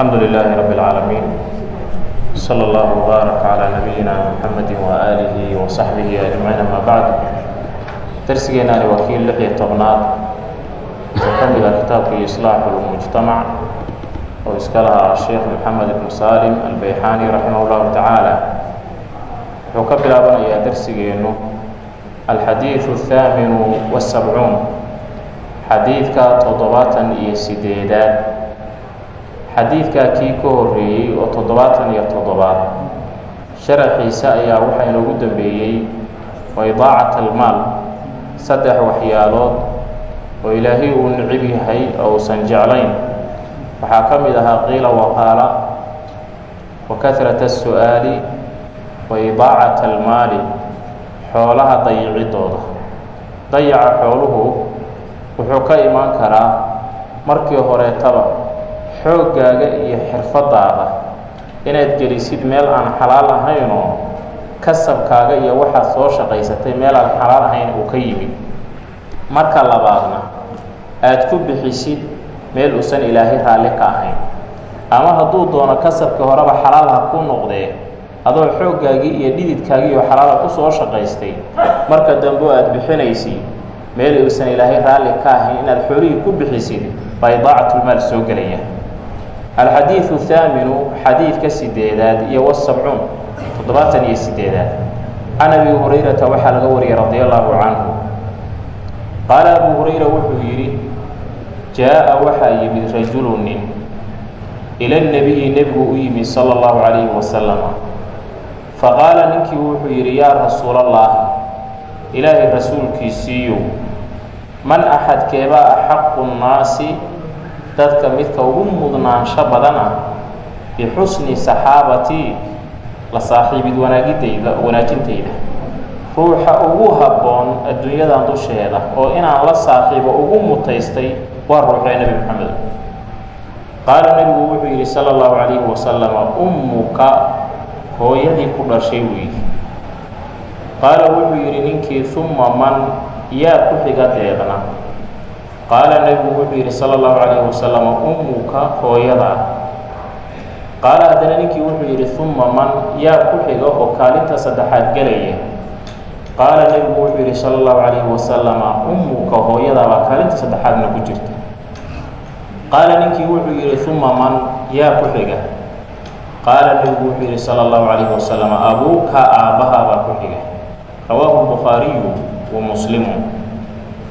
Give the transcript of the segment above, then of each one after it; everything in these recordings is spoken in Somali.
الحمد لله رب العالمين صلى الله وبارك على نبينا محمد وآله وصحبه أجمعين أما بعد درسigeenani waa kii lix iyo tobnaad oo ka mida kitaabkii iصلاaح الmجتamع oo iska lahaa sheekh moxamed ibn salim albayxani raximah اllahu tacaala wuxuu ka bilaabanayaa darsigeenu alxadiiثu الثaaminu والسabcuun xadiidka toddobaatan iyo sideedaad xadiidkaa kii ka horeeyey oo toddobaatan iyo toddobaad. Sharaxiisa ayaa waxaa inoogu dambeeyey wa idaacat almaal saddex waxyaalood oo ilaahay uu nicib yahay oo uusan jeclayn. Waxaa ka mid ahaa qiila waqaala wa kahrata الsu'aali wa idaacat almaali xoolaha dayicidooda dayaca xooluhu wuxuu ka imaan karaa markii horeetaba xooggaaga iyo xirfadaada inaad gelisid meel aan xalaal ahaynoo kasabkaaga iyo waxaad soo shaqaysatay meel aan xalaal ahayn uu ka yimid. Marka labaadna aad ku bixisid meel uusan ilaahay raalli ka ahayn. Ama hadduu doono kasabkii horeba xalaal ha ku noqdee adoo xooggaagii iyo dhididkaagii iyo xalaala ku soo shaqaystay marka dambe aad bixinaysid meel uusan ilaahay raalli ka ahayn inaad xoolihii ku bixisid baa idaacatlmaal soo gelaya alxadiidu thaaminu xadiidka sideedaad iyo wasabcuun toddobaatan iyo sideedaad can abi hurayrata waxaa laga wariyay radi allahu canhu qaala abu hurayra wuxuu yidhi jaa-a waxaa yimid rajulu nin ila nebiyi nebigu u yimid sala allahu calayhi wasalama faqaala ninkii wuxuu yidhi yaa rasuulallaahi ilaahay rasuulkiisiiyow man axadkeebaa axaqu nnaasi dadka midka ugu mudnaansho badana bixusni saxaabatii la saaxiibid wanaagidayda wanaajintayda ruuxa ugu habboon adduunyadan dusheeda oo inaan la saaxiibo ugu mutaystay waa ruuxee nebi moxamed qaala nebigu wuxuu yidhi sala allahu calayhi wasalama ummuka hooyadii ku dhashay weyi qaala wuxuu yidhi ninkii uma man yaa ku xiga deedna qaala nebigu wuxuu yidhi sala allahu calayhi wasalam ummuka hooyada. Qaala haddana ninkii wuxuu yidhi uma man yaa ku xiga oo kaalinta saddexaad gelaya qaala nebigu wuxuu yidhi sala allahu calayhi wasalama ummuka hooyadaabaa kaalinta saddexaadna ku jirta. Qaala ninkii wuxuu yidhi uma man yaa ku xiga. Qaala nebigu wuxuu yidhi sala allahu calayhi wasalam abuuka aabbahaabaa ku xiga. Rawaahu lbukhaariyu wa muslimu.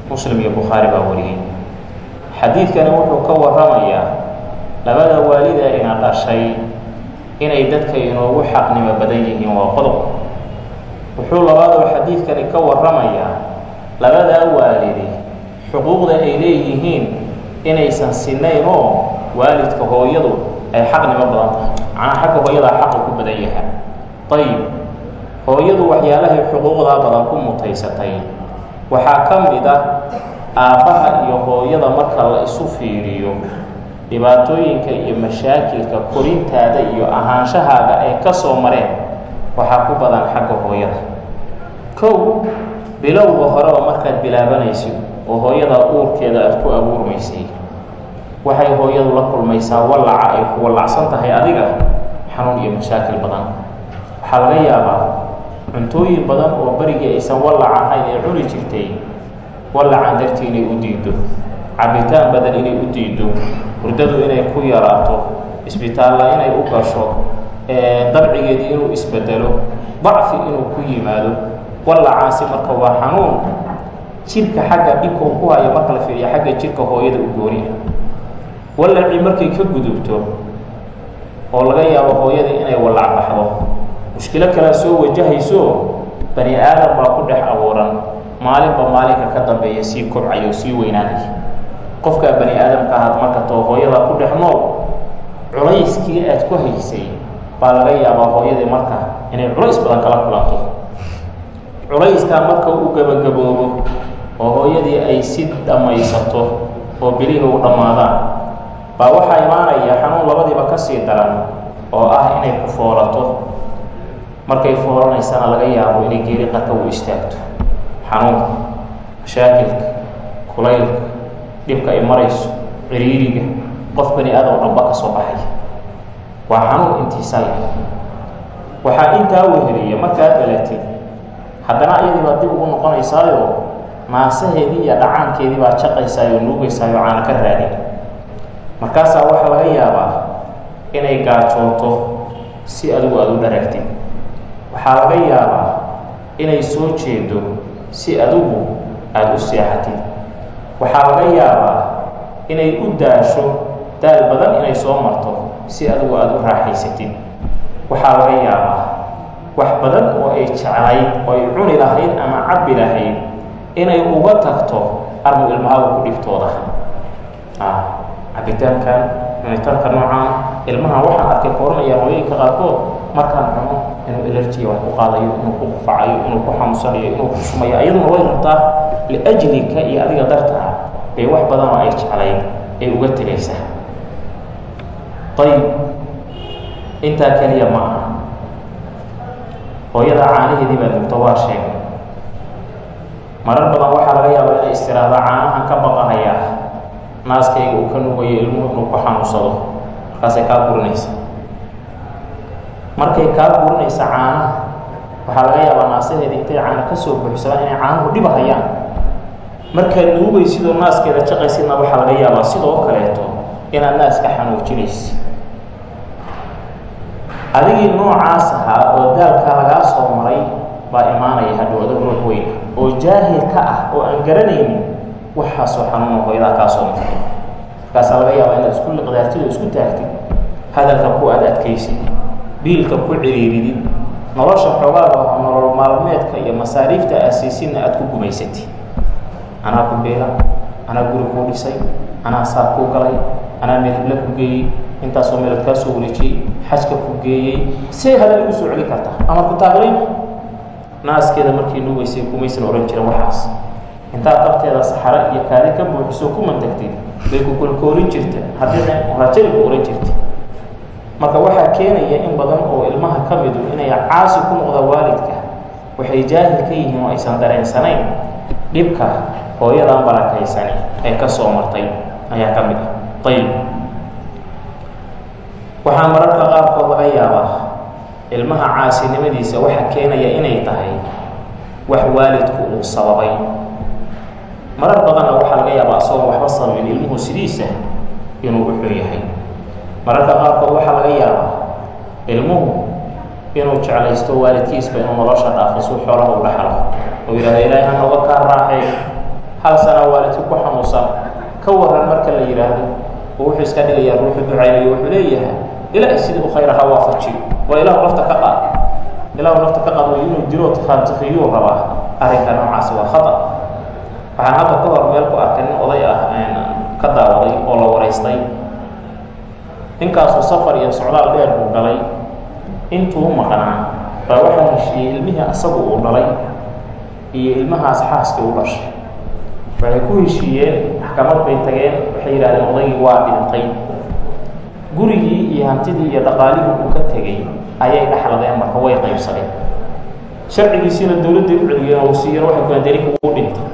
Muslim iyo bukhaari baa wariyey xadiidkani wuxuu ka warramayaa labada waalida ina dhashay inay dadka inoogu xaqnimo badan yihiin waa qodob wuxuu labaadoo xadiidkani ka warramayaa labadaa waalidi xuquuqda ay leeyihiin inaysan sinayn oo waalidka hooyadu ay xaqnimo badan tahay. Macnaa xagga hooyadaa xaqa ku badan yaha ayib hooyadu waxyaalahay xuquuqdaa badan ku mutaysatay. Waxaa ka mid ah aabbaha iyo hooyada marka la isu fiiriyo dhibaatooyinka iyo mashaakilka korintaada iyo ahaanshahaaga ay ka soo mareen waxaa ku badan xagga hooyada. Kow bilowga horeba markaad bilaabanaysid oo hooyada uurkeeda aada ku abuurmaysay waxay hooyadu la kulmaysaa wallaca ay ku wallacsan tahay adiga xanuun iyo mashaakil badan. Waxaa laga yaabaa cuntooyin badan oo berigii aysan wallac ahayn ee cuni jirtay wallacan dartii inay u diido cabitaan badan inay u diido hurdadu inay ku yaraato. Isbitaalla inay u gasho. Dabcigeedii inuu isbedelo. Dacfi inuu ku yimaado. Wallacaasi marka waa xanuun. Jirka xagga dhibka uu ku hayo marka la fiiriya xagga jirka hooyada u gooniya. Wallacii markay ka gudubto. Oo laga yaabo hooyada inay wallac baxdo mushkilo kalea soo wajahayso. Bani aadam baa ku dhex abuuran maalinba maalinka ka dambeeya sii kobcaya oo sii weynaanaya qofkaa bani aadamka ahaad marka too hooyadaa ku dhex nool culayskii aad ku haysay baa laga yaabaa hooyadii marka inay culays badan kala kulanto. Culayskaa marka uu gabagaboobo oo hooyadii ay si dhammaysato oo bilihii u dhammaadaan baa waxaa imaanaya xanuun labadiiba ka sii daran oo ah inay ku foolato. Markay foolanaysana laga yaabo inay geeri qarka u istaagto xanuunka mashaakilka kulaylka dhibka ay marayso ciriiriga qof bani aadam dhamba ka soo baxaya. Waa xanuun intiisa leh waxaa intaa weheliya markaad dhalatid haddana iyadii baad dib ugu noqonaysaayo naasaheedii iyo dhacaankeedii baad jaqaysaayo nuugaysaayo caana ka raadin. Markaasaa waxaa laga yaabaa inay gaajooto si adigu aada u dharagtid waxaa laga yaabaa inay soo jeedo si adigu aada u seexatid. Waxaa laga yaabaa inay u daasho daal badan inay soo marto si adigu aada u raaxaysatid. Waxaa laga yaabaa wax badan oo ay jeclayd oo ay cuni lahayd ama cabbi lahayd inay uga tagto armu ilmahaga ku dhibtooda cabitaankan cunitaanka noocaan ilmahan waxaan arkay koranaya hooyooyinka qaarkood markaan cuno inuu elerjiya wax ku qaadayo inuu ku qufacayo inuu ku xanuunsanayo inuu ku shumayo ayaduna way rabtaa liajlika iyo adiga dartaa bay wax badan oo ay jeclayd ay uga tegaysaa ayib intaa keliya ma aha. Hooyada caanaheedii baa dugta waa sheegay. Marar badan waxaa laga yaaba inay istiraahda caanahan ka baqahaya naaskayga uu ka nugayo ilmuhu inuu ku xanuunsado. Markaasay kaa gurinaysa markay kaa gurinaysa caanaha waxaa laga yaabaa naasaheeda intay caana ka soo inay caanuhu dhibahayaan markaad nuugay naaskeeda jaqaysidna waxaa laga yaabaa sidoo kaleeto inaad naaska xanuujinaysa adigii noocaas ahaa oo daalkaa lagaa soo maray baa imaanaya hadhowada ruux weyn oo jaahil ka ah oo aan garanaynin waxaasoo xanuuna hooyadaa kaa soo maray. Markaasaa laga yaabaa inaad isku liqdaartid oo isku taagtid hadalka ku aad adkaysid biilka ku ciriiridid nolosha xoogaaga oo nolol maalmeedka iyo masaariifta aasiisinna aad ku gumaysatid. Anaa ku beela anaa guri kuu dhisay anaa saa kuu galay anaa meel ku geeyey intaasoo meelad kaa soo wareejiyey xajka ku geeyey see hadal igu soo celin karta. Ama ku taaqlin naaskeeda markii nuugaysay kumaysan ohan jirin waxaas. Intaad qabteeda saxare iyo kaadi ka buuxiso ku mantagtid bay ku kolkoolin jirta. Rajali ku ohan jirta marka waxaa keenaya in badan oo ilmaha ka midu inay caasi ku noqda waalidka waxay jaahil ka yihiin oo aysan dareensanayn dhibka hooyadan barakaysani ee ka soo martay ayaa ka mid ah. Ayib waxaa mararka qaarkood laga yaabaa ilmaha caasinimadiisa waxa keenaya inay tahay wax waalidku uu sababay. Marar badanna waxaa laga yaabaa asagoo waxba sababin ilmuhu sidiisa inuu u xun yahay mararka qaarkood waxaa laga yaabaa ilmuhu inuu jeclaysto waalidkiisba inuu nolosha dhaafo suu xoolaha u dhaxlo. Oo yidhahdo ilaahay ha nooga kaa raaxay hal sana waalidku ku xanuunsan ka waran marka la yidhaahdo oo wuxuu iska dhigayaa ruuxu ducaynayo wuxuu leeyahay ilaahay sidii u khayra ha waafajiyo waa ilaahu nafta ka qaad. Ilaahu nafta ka qaad way inuu dilo tifaantifiyuu rabaa arrinka noocaasi waa khata waxaan hadda ka hor meel ku arkay nin oday ah ka daawaday oo la waraystay ninkaasuu safar iyo socdaal dheer buu galay intuu maqnaa baa waxaa heshiiyey ilmihii asagu uu dhalay iyo ilmahaas xaaskii u dhashay. Waxay ku heshiiyeen maxkamad bay tageen waxay yidhahdeen odaygii waa dhintay. Gurigii iyo hantidii iyo dhaqaalihii uu ka tegey ayay dhaxladeen marka way qaybsadeen. Sharcigiisiina dowladday u celiyeen oo siiyeen waxay ku deni kugu dhintay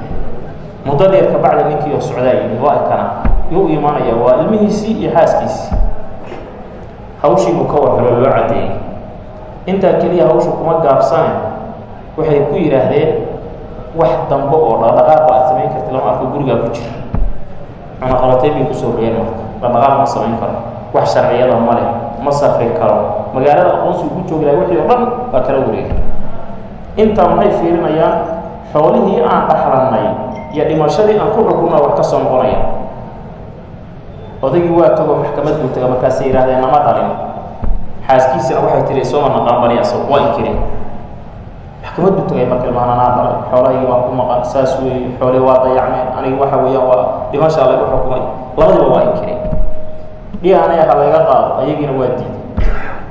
muddo dheer kabacdi ninkii oo socdaa yimid waa kana yuu u imaanaya waa ilmihiisii iyo xaaskiisii hawshii buu ka warhelo loo caddeeyey intaa keliya hawshu kuma gaabsane waxay ku yidhaahdeen wax dambe oo dhaqdhaqaaqa aad samayn karti lama arko gurigaa ku jira. Cunaqabatay bay ku soo rogeen dhaqdhaqaaq ma samayn karo wax sharciyada ma leh ma safri karo magaalada aqoonsigu ku joogi lahay wixii o dhan waa kala wareega intaa maxay fiirinayaan xoolihii aan dhaxlannay iyo dhimashadii aan ku xukunna wax ka soo noqonaya odaygii waa tago maxkamad buu taga markaasay yidhahdeen nama dhalin xaaskiisina waxay tihi sooma naqaan bani asag waa inkireen maxkamad buu tagay marka ilmahan anaa dhalay xoolahaygi baan ku maqan saas weeye xoolihii waa dayacmeen aniga waxa weeyaan waa dhimashaa lagu xukumay labadiba waa inkireen dhianay ha layga qaado ayagiina waa diiday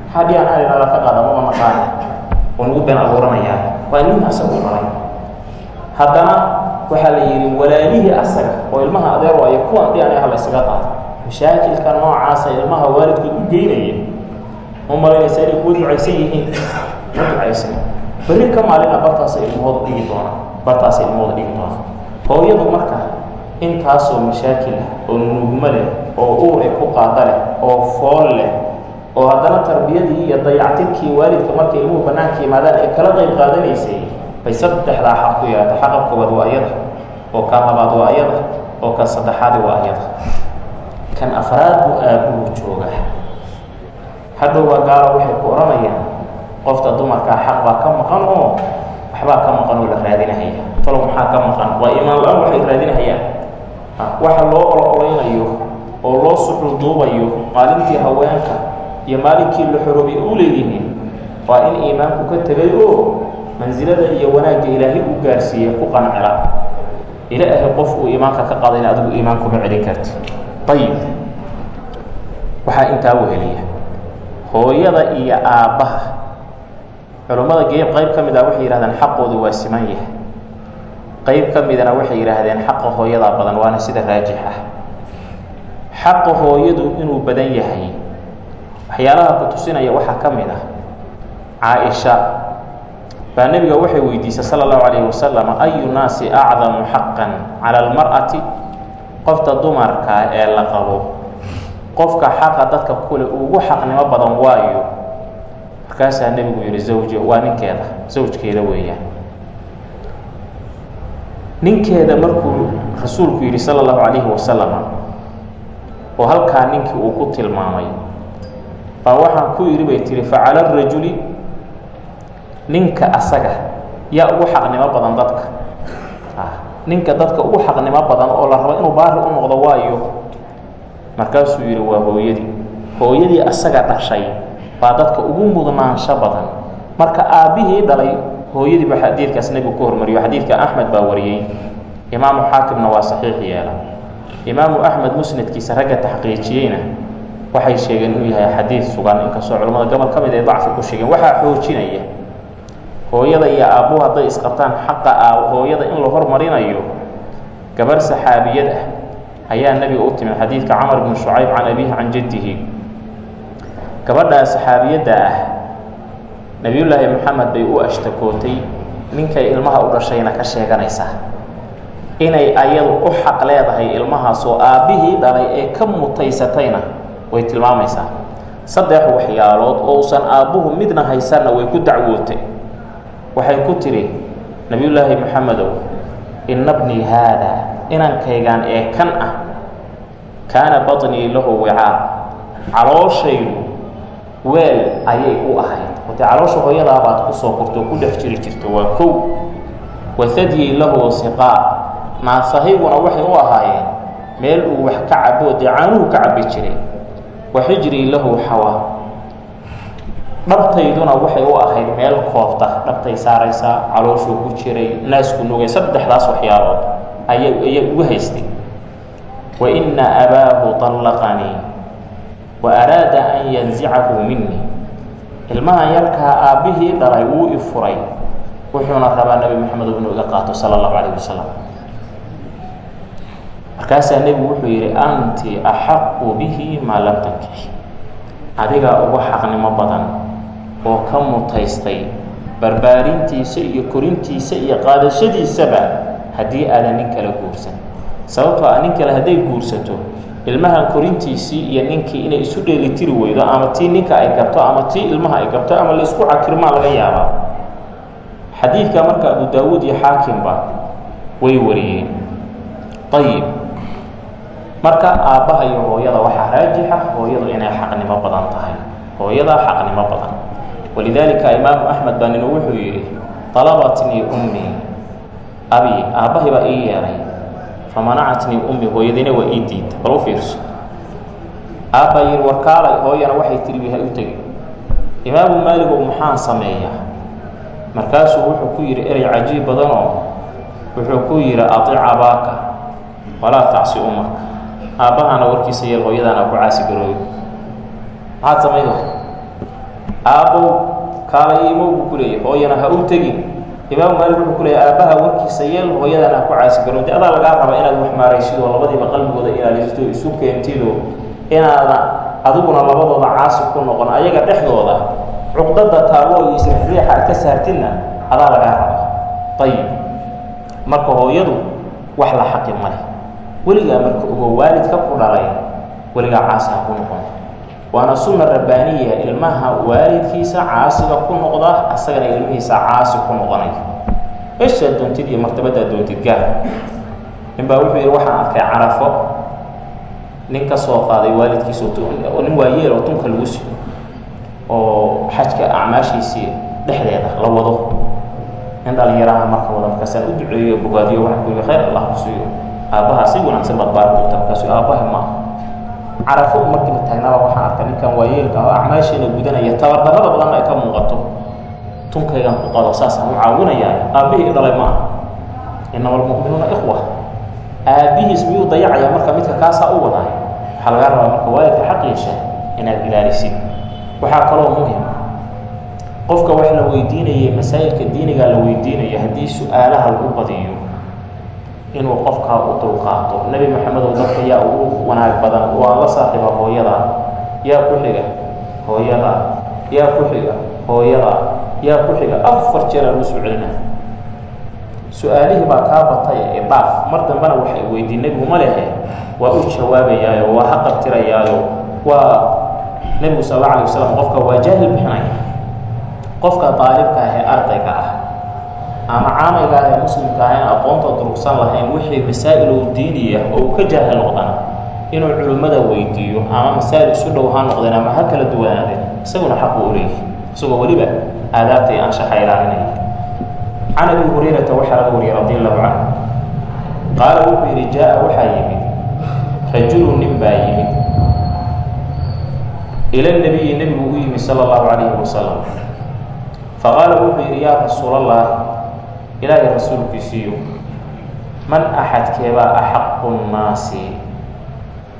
maxaa dhianay nala ka qaada mama naqaani oo nagu been abuuranayaa waa ilmihii asagu dhalay haddana waxaa la yidhi walaalihii asaga oo ilmaha adeer waayo kuwan dhianay ha laysaga qaado mashaakilka noocaasa ilmaha waalidkood u geynaya ma malaynaysa inay kuwa ducaysan yihiin? Ma ducaysan. Berri ka maalina bartaasa ilmahooda dhigi doona bartaasa ilmahooda dhigi doona hooyadu marka intaasoo mashaakil ah oo nuugmo leh oo uur ku qaada leh oo fool leh oo haddana tarbiyadii iyo dayactirkii waalidka markay ilmuhu bannaanka yimaadaan ay kala qayb qaadanaysay bay saddexdaa xaq ku yeelatay xaqa koowaad waa ayada oo kan labaad waa ayada oo kan saddexaadi waa ayada kan afraad buu aabuhu jooga. Hadhowbaa gaalo waxay ku odhanayaan qofta dumarkaa xaq baa ka maqan oo waxbaa ka maqan oo la raadinahaya. Talo maxaa ka maqan? Waa imaan la'aan waxay raadinahayaan. Waxa loo olo-olaynayo oo loo suxulduubayo maalintii haweenka iyo maalinkii la xoroobay u leeyihiin waa in iimaanku ka tegay oo mansilada iyo wanaagga ilaahay u gaarsiiya ku qancila. Ilaahay qof uu iimaanka ka qadayna adigu iimaan kuma celin karti ayib waxaa intaa weheliya hooyada iyo aabbaha. Culummada geeb qayb ka mid ah waxay yidhahdeen xaqoodu waa siman yahay. Qayb ka midana waxay yidhaahdeen xaqa hooyadaa badan waana sida raajix ah. Xaqa hooyadu inuu badan yahay. Waxyaalaha ku tusinaya waxaa ka mid ah caa-isha. Baa nebiga waxay weydiisay sala allahu calayhi wasalam ayu naasi acdamu xaqan cala almar'ati qofta dumarkaa ee la qabo qofka xaqa dadka kule ugu xaqnimo badan waayo. Markaasaa nebigu yihi zawja waa ninkeeda zawjkeeda weeyaan. Ninkeeda markuu rasuulku yidhi sala allahu calayhi wasalam oo halkaa ninkii uu ku tilmaamay baa waxaan ku yidhi bay tihi facala arajuli ninka asaga yaa ugu xaqnimo badan dadka ninka dadka ugu xaqnimo badan oo la rabo inuu baari u noqdo waayo. Markaasuu yidhi waa hooyadii. Hooyadii asaga dhashay baa dadka ugu mudnaansho badan. Marka aabbihii dhalay hooyadii baa xadiidkaas nebigu ku hormariyo xadiidka axmed baa wariyey. Imaamu xaakimna waa saxiix yeela. Imaamu axmed musnadkiisa ragga taxqiijiyeyna waxay sheegeen inuu yahay xadiid sugan. Inkastoo culamada gobol ka mid ay dacfi ku sheegeen waxaa xoojinaya hooyada iyo aabbuhu hadday isqabtaan xaqa a hooyada in la hormarinayo gabarh saxaabiyad ah ayaa nebiga u timid xadiidka camar bnu shucayb can abiihi can jaddihi. Gabadhaa saxaabiyadda ah nebiyullaahi moxamed bay u ashtakootay ninkay ilmaha u dhashayna ka sheeganaysaa inay ayadu u xaq leedahay ilmahaasoo aabbihii dhalay ee ka mutaysatayna way tilmaamaysaa. Saddex waxyaalood oo usan aabbuhu midna haysanna way ku dacwootay waxay ku tidhi nebiyullaahi moxamedow ina bnii haada inankaygaan ee kan ah kaana baطnii lahu wicaa. Calooshaydu weel ayay u ahayd. Wate caloosha hooyadaa baad ku soo korto ku dhex jiri jirto waa kow. Wahadyii lahu siqaa. Naasahayguna waxay u ahaayeen meel uu wax ka cabo dee caanuhu ka cabi jiray. Wa xijrii lahu xawa dhabtayduna waxay u ahayd meel koobta dhabtay saaraysaa calooshuu ku jiray naasku nugay saddexdaas waxyaalood ayay ayay ugu haystay. Wa ina abaahu طallaqanii wa araada an yanzicahu minii ilmahan yarkaa aabbihii dhalay wuu i furay wuxuuna rabaa nebi moxamed inuu iga qaato sala allahu calayh wasalam markaasaa nebigu wuxuu yidhi anti axaqu bihi maa lam tankix adigaa ugu xaqnimo badan oo ka mutaystay barbaarintiisa iyo korintiisa iyo qaadashadiisaba haddii aadan nin kala guursan. Sababtoo a nin kale hadday guursato ilmahan korintiisii iyo ninkii inay isu dheelitiri weydo ama tii ninka ay gabto ama tii ilmaha ay gabto ama la isku cakirmaa laga yaabaa. Xadiidka marka abu daawuud iyo xaakimba way wariyeen. Ayib marka aabbaha iyo hooyada waxaa raajixa hooyadu inay xaqnimo badan tahay. Hooyadaa xaqnimo badan walidaalika imaamu axmed baa ninu wuxuu yidhi alabatnii ummii abi aabbahay baa ii yeeray. Famanacatnii ummi hooyadina waa ii diidta bal u fiirso. Aabbaa yidhi warkaalay hooyana waxay tiri ha u tegi. Imaamu maaligow maxaan sameeyaa? Markaasuu wuxuu ku yidhi erey cajiib badanoo wuxuu ku yidhi aic abaaka walaa tacsi umaka aabbahana warkiisa yeel hooyadaana ku caasi garooyo maxaad samaydo aabbow kaalay imow buu ku leeyahy hooyana ha u tegin. Imaamu maalik wuxuu ku leeyahy aabbaha warkiisa yeel hooyadaana ha ku caasi garooyo de adaa lagaa raba inaad wax maaraysidoo labadiiba qalbigooda ilaalisto isu keentido inaada adiguna labadooda caasi ku noqon. Ayaga dhexdooda cuqdada taago iyo isrixriixa aad ka saartidna adaa lagaa raba. Ayib marka hooyadu wax la xaqi male weligaa marka ogo waalidka ku dhalay weligaa caasi ha ku noqon waana sunna rabbaaniya ilmaha waalidkiisa caasiga ku noqda asagana ilmihiisa caasi ku noqonay. Eshaad doontid iyo martabadaad doontid gaar. Nin baa wuxuu yidhi waxaan arkay carafo. Nin ka soo qaaday waalidkiisa nin waayeel oo tunka lagu siyo oo xajka acmaashiisii dhexdeeda la wado. Nin dhalinyaraha marka wada markaasaan u duceeyo bogaadiyo waxaan ku yihi khayr allah ku siiyo. Aabbaha si wanaagsan baad baari doonta markaasu aabbaha maaha carafo markii la taagnaba waxaan arkay ninkan waayeelka oo acmaashiina gudanaya tabardarrada badanna ay ka muuqato. Tunkaygaan ku qado saasaan u caawinayaa aabbihii dhalay ma aha inama almu'minuuna ikhwa. Aabbihiis miyuu dayacayaa marka midka kaasaa u wadaay. Waxaa lagaa rabaa marka waalidka xaqiisa inaad ilaalisid. Waxaa kaloo muhiim qofka wax la weydiinayay masaa'ilka diinigaa la weydiinaya haddii su'aalaha lagu badiyo inuu qofkaa u dulqaato. Nebi maxamedow dadka yaa ugu wanaag badan waa la saaxiiba hooyada yaa ku xiga hooyada yaa ku xiga hooyada yaa ku xiga afar jeer lagu soo celina su'aalihii baa kaa batay ee dhaaf. Mar dambena waxay weydiin nebigu ma lehe waa u jawaabayaayo waa haqabtirayaayo waa nebigu sal alla alay wasalam qofka waa jaahil bixinaya. Qofka daalibka ah ee ardayga ah ama caamayga ah ee muslimka ah aqoonta durugsan lahayn wixii masaa'il oo diiniya oo uu ka jaahil noqdana inuu culimmada weydiiyo ama masaa'il isu dhow ha noqdeen ama ha kala duwanaadeen isaguna xaq uu leeyahy isagoo weliba aadaabta iyo anshaxa ilaalinaya can abi hurayrata waxaa laga wariyay radi allahu canhu. Qaala wuxuu yidhi jaa-a waxaa yimid rajulu nin baa yimid ila nabiyi nebigu u yimid sala allahu calayhi wasalam faqaala wuxuu yidhi yaa rasuulallahi ilaahay rasuulkiisiiyo man axadkeebaa axaqu nnaasi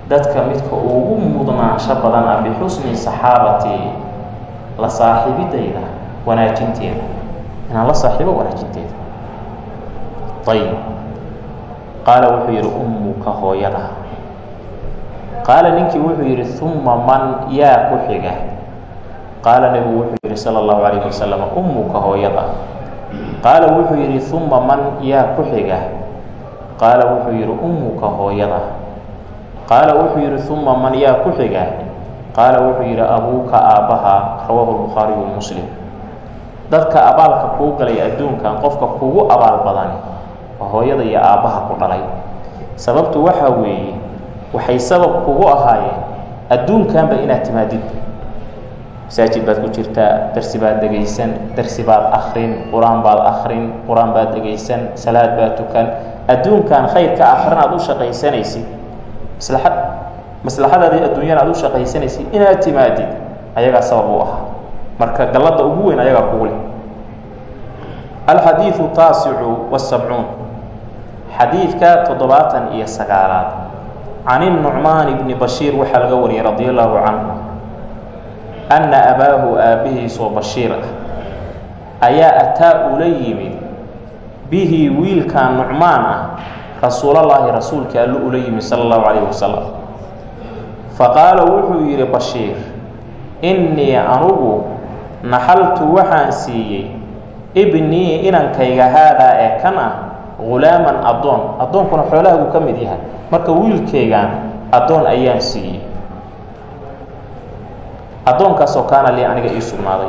dadka midka ugu mudnaansho badan ah bixusni saxaabati la saaxiibidayda wanaajinteeda inaan la saaxiibo wanaajinteeda. Ayib qaala wuxuu yidhi ummuka hooyada. Qaala ninkii wuxuu yidhi uma man yaa ku xiga? Qaala nebigu wuxuu yidhi sala allahu calayhi wasalam ummuka hooyada qaala wuxuu yidhi uma man yaa ku xiga? Qaala wuxuu yidhi ummuka hooyada. Qaala wuxuu yidhi uma man yaa ku xiga? Qaala wuxuu yidhi abuuka aabbaha rawaahu lbukhaariyu muslim. Dadka abaalka kuu galay adduunkan qofka kugu abaal badani waa hooyada iyo aabbaha ku dhalay. Sababtu waxaa weeye waxay sabab kugu ahaayeen adduunkanba inaad timaadid masaajid baad ku jirtaa darsi baad dhegaysan darsi baad akrin qur'aan baad akrin qur'aan baad dhegaysan salaad baad tukan. Adduunkan khayrka aakhirana aad u shaqaysanaysid. Maslaxad maslaxadaadii adduunyana aad u shaqaysanaysid inaad timaadid ayagaa sabab u ahaa. Marka galladda ugu weyn ayagaa kugu leh. Alxadiidu taasicu wasabcuun xadiidka toddobaatan iyo sagaalaad. Can inucmaan bni bashiir waxaa laga wariyay radi allahu canhu anna abaahu aabbihiisoo bashiir ah. Ayaa ataa ula yimid. Bihi wiilkan nucmaan ah rasuulallaahi rasuulkii allu ula yimid sala allahu calayhi wasalam faqaala wuxuu yidhi bashiir innii anugu naxaltu waxaan siiyey ibnii inankayga haadaa ee kan ah hulaaman addoon. Addoonkuna xoolahagu ka mid yahay. Marka wiilkaygan addoon ayaan siiyey addoonkaasoo kaana lii aniga ii sugnaaday.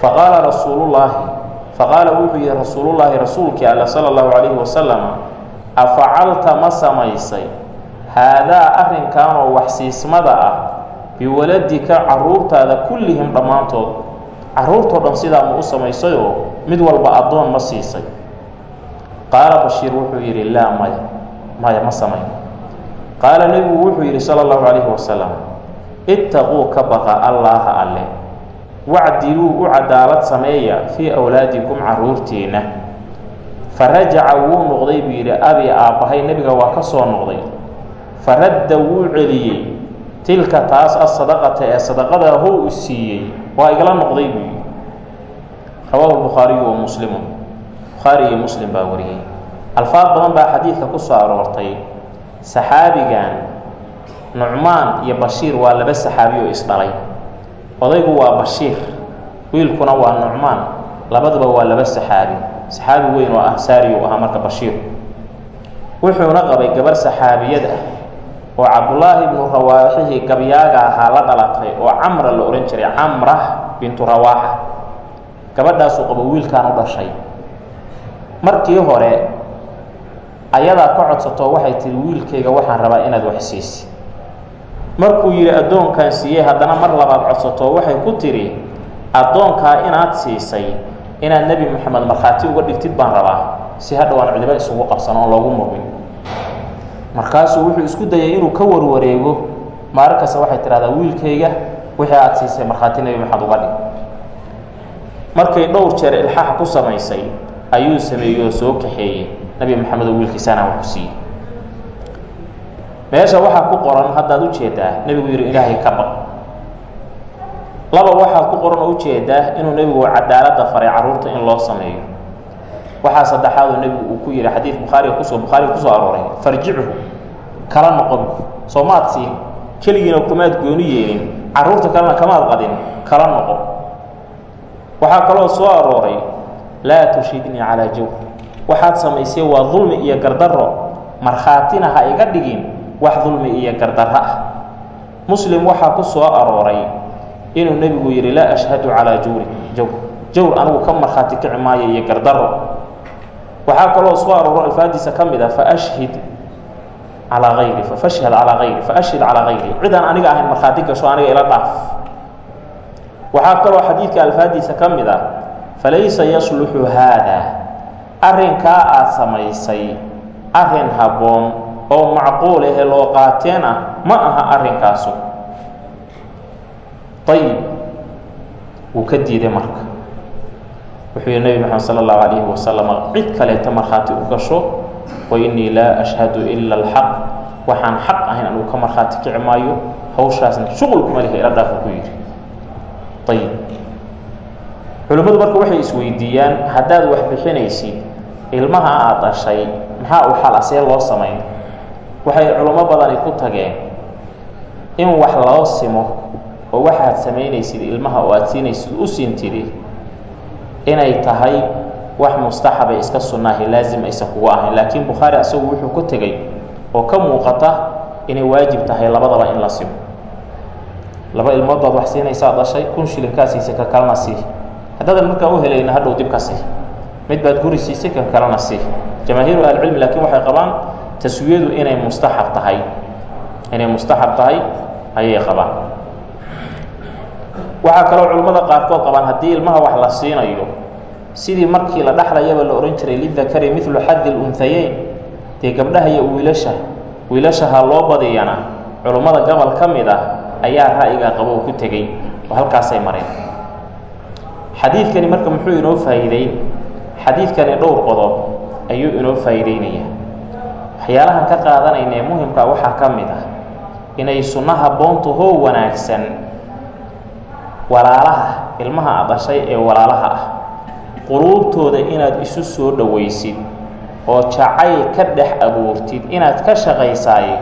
Faqaala rasuulullaahi faqaala wuxuu yihi rasuulullaahi rasuulkii alla sala allahu calayhi wasalam afacalta ma samaysay? Haadaa arrinkanoo waxsiismada ah biwaladika carruurtaada kullihim dhammaantood. Carruurtoo dhan sidaa ma u samaysayoo? Mid walba addoon ma siisay. Qaala bashiir wuxuu yidhi laa maya maya ma samayn. Qaala nebigu wuxuu yidhi sala allahu calayhi wasalam ittaquu ka baqa allaaha alle. Wacdiluu u cadaalad sameeya fii awlaadikum carruurtiinna fa rajaca wuu noqday buu yidhi abi aabbahay nebiga waa ka soo noqday. Fa radda wuu celiyey. Tilka taas asadaqata ee sadaqada how u siiyey waa igala noqday buu yidhi. Rawaahu lbukhaariyu wa muslimun. Bukhaari iyo muslim baa wariyey. Alfaad badan baa xadiidka ku soo aroortay. Saxaabigan nucmaan iyo bashiir waa laba saxaabi oo isdhalay. Odaygu waa bashiir wiilkuna waa nucmaan labaduba waa laba saxaabi. Saxaabi weyn oo ah saari uu ahaa marka bashiir. Wuxuuna qabay gabar saxaabiyad ah oo cabdullaahi ibnu rawaaxihii gabyaaga ahaa la dhalatay oo camra la odhan jiray camra bintu rawaaxa. Gabadhaasuu qabo wiilkaan u dhashay. Markii hore ayadaa ka codsato waxay tihi wiilkayga waxaan rabaa inaad wax siisi markuu yidhi addoonkaan siiyey haddana mar labaad codsato waxay ku tidhi addoonkaa inaad siisay inaad nebi moxamed markhaati uga dhigtid baan rabaa. Si hadhowaan cidiba isugu qabsano oon loogu murmin markaasuu wuxuu isku dayay inuu ka warwareego. Maalin kasta waxay tidhahdaa wiilkayga wixii aad siisay markhaati nebi maxamed uga dhig. Markay dhowr jeer ilxaax ku samaysay ayuu sameeyey oo soo kaxeeyey. Nebi maxamed oo wiilkiisaana wax siiyey meesha waxaa ku qoran haddaad u jeedaa nebigu yidhi ilaahay ka baq. Laba waxaa ku qoran oo u jeedaa inuu nebigu cadaaladda faray carruurta in loo sameeyo. Waxaa saddexaadoo nebigu uu ku yidhi xadiid bukhaariga ku soo bukhaariga ku soo arooray farjichu kala noqon soo maad siin keligiina kumaad gooni yeelin carruurta kalena kamaad qadin kala noqo waxaa kaloo soo arooray laa tushidnii calaa jawr waxaad samaysay waa dulmi iyo gardarro markhaatina ha iga dhigin wax dulmi iyo gardarro ah. Muslim waxaa ku soo arooray inuu nebigu yidhi laa ashhadu calaa jawri jawr jawr anigu ka markhaati kici maayo iyo gardarro. Waxaa kaloo soo arooro alfaadiisa ka mid a faashhid calaa ayri fashhad calaa ayri faashhid calaa hayri cidaan aniga ahayn markhaati gasho aniga ila dhaaf. Waxaa kaloo xadiidka alfaadiisa ka mid a falaysa yasluxu haada. Arrinkaa aad samaysay arrin habboon oo macquul ahe loo qaateen ah ma aha arrinkaasu. Ayib wuu ka diiday marka. Wuxuu yihi nebi moxamed sala allahu calayhi wasalam cid kaleeta markhaati u gasho wa innii laa ashhadu ila alxaq waxaan xaq ahayn anugu ka markhaati kici maayo hawshaasna shuqul kuma lihi ila ku yidhi. Ayib culimmadu marka waxay isweydiiyaan haddaad wax ilmaha aad dhashay maxaa u xala see loo samayn waxay culimo badani ku tageen in wax loo simo oo waxaad samaynaysid ilmaha oo aad siinaysid u siintidi inay tahay wax mustaxabay iska sunnaahi laazim aysan kugu ahayn. Laakiin bukhaari asagu wuxuu ku tegey oo ka muuqata inay waajib tahay labadaba in la simo. Laba ilmood baad wax siinaysaa dhashay kun shilinkaa ka kalena sii. Haddaadan markaa u helayna hadhow dib ka sii. Mid baad guri siisay kan kalena sii. Jamaahiiru ahlicilmi laakiin waxay qabaan taswiyadu inay mustaxab tahay. Inay mustaxab tahay ayay qabaan. Waxaa kaloo culimmada qaarkood qabaan haddii ilmaha wax la siinayo sidii markii la dhexlayaba la odhan jiray lidakari midlu xadi lunhayeyn dee gabdhaha iyo wiilasha wiilashaha loo badiyana culummada gobol ka mid ah ayaa ra'yiga qabow ku tegey oo halkaasay mareen. Xadiidkani marka muxuu inoo faa'iideyn xadiidkani dhowr qodob ayuu inoo faa'iideynaya waxyaalahan ka qaadanayna ee muhimkaa waxaa ka mid ah inay sunnaha boontu hoo wanaagsan walaalaha ilmaha aad dhashay ee walaalaha ah. Quluubtooda inaad isu soo dhowaysid oo jacayl ka dhex abuurtid inaad ka shaqaysaaye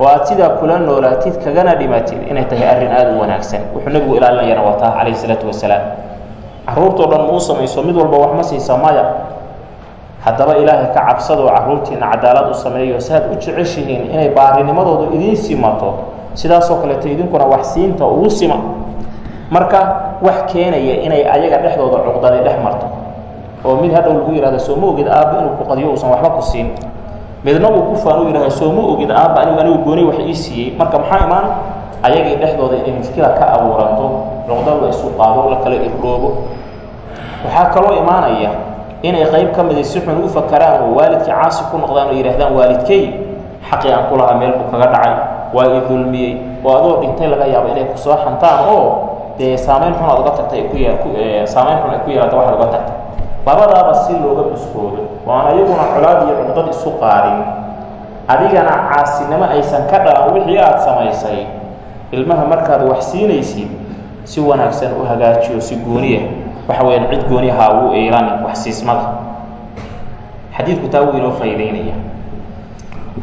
oo aad sidaa kula noolaatid kagana dhimatid inay tahay arrin aada u wanaagsan. Wuxuu nebigu ilaalinayana wataa calayhi isalaatu wasalaam. Carruurtoo dhan muu samayso mid walba wax ma siisa maya haddaba ilaahay ka cabsadoo carruurtiina cadaalad u sameeyo si aad u jeceshihiin inay baarinimadoodu idiin simato sidaasoo kaleeto idinkuna wax siinta ugu sima. Marka wax keenaya inay ayaga dhexdooda cuqdaday dhex marto oo mid hadhow lagu yihahdo soo ma ogid aabba inuu ku qadiyo uusan waxba ku siin. Midna uu ku faan u yidhahdo soo ma ogid aabba anigu anigu gooni wax ii siiyey. Marka maxaa imaan? Ayagii dhexdooda inay mushkila ka abuuranto cuqdad la isu qaado la kala waxaa kaloo imaanaya inay qayb ka midi si xun u fakaraan oo waalidkii caasi ku noqdaan oo yidhahdaan waalidkay xaqii aan ku lahaa meel buu kaga dhacay waa i dulmiyey oo adoo dhintay laga yaabo inay ku soo xantaan oo dee saamayn xun aad uga tagtay y saamayn xun ay ku yeelata waxaad uga tagtay. Labadaaba si looga buskoodo waana iyaguna colaad iyo cuqdad isu qaadin adigana caasinimo aysan ka dhalan wixii aad samaysay. Ilmaha markaad wax siinaysid si wanaagsan u hagaajiyo si gooniya waxa weyaan cid gooniha ugu eelan wax siismada xadiidku taa wuu inoo faa'iideynaya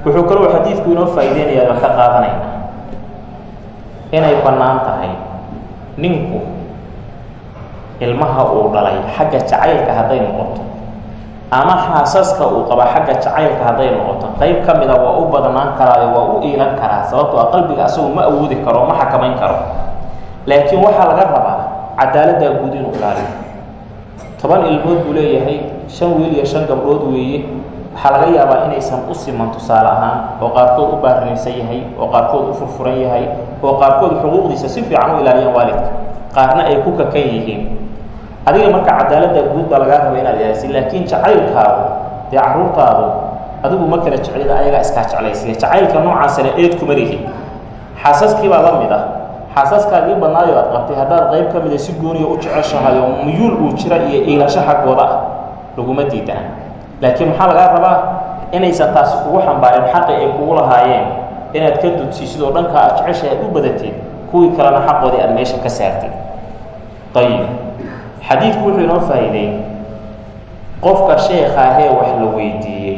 wuxuu kaloo xadiidku inoo faa'iideynaya aan ka qaadanayna. Inay bannaan tahay ninku ilmaha uu dhalay xagga jacaylka hadday noqoto ama xaasaska uu qaba xagga jacaylka hadday noqoto qayb ka mida waa u badnaan karaayo waa u iilan karaa sababtoo a qalbiga asagu ma awoodi karo ma xakamayn karo. Laakiin waxaa laga rabaa cadaaladdaa guud inuu ilaaliyo toban ilmood buu leeyahay shan wiil iyo shan gabdhood weeye. Waxaa laga yaabaa inaysan u siman tusaale ahaan oo qaarkood u baarinaysan yahay oo qaarkood u furfuran yahay oo qaarkood xuquuqdiisa si fiican u ilaaliyaan waalidka. Qaarna ay ku kakan yihiin. Adiga marka cadaaladda guud baa lagaa raba inaad ilaalisid laakiin jacaylkaagu dee carruurtaadu adigu ma kala jeclida ayagaa iskaa jeclaysiya jacaylka noocaasana eed kuma lihi. Xaasaskiibaa la mid ah xaasaskaagii badnaayo aad qabtay haddaad qayb ka mida si gooniya u jeceshahay oo muyuul uu jira iyo iilasho xaggooda ah laguma diidana laakiin maxaa lagaa rabaa? Inaysan taasi kugu xambaarin xaqi ay kugu lahaayeen. Inaad ka dudsiisid oo dhanka aad jeceshahay aad u badatid kuwii kalena xaqoodii aad meesha ka saartid ayib xadiidku wuxuu inoo faa'iiday qofka sheekhaahee wax la weydiiyey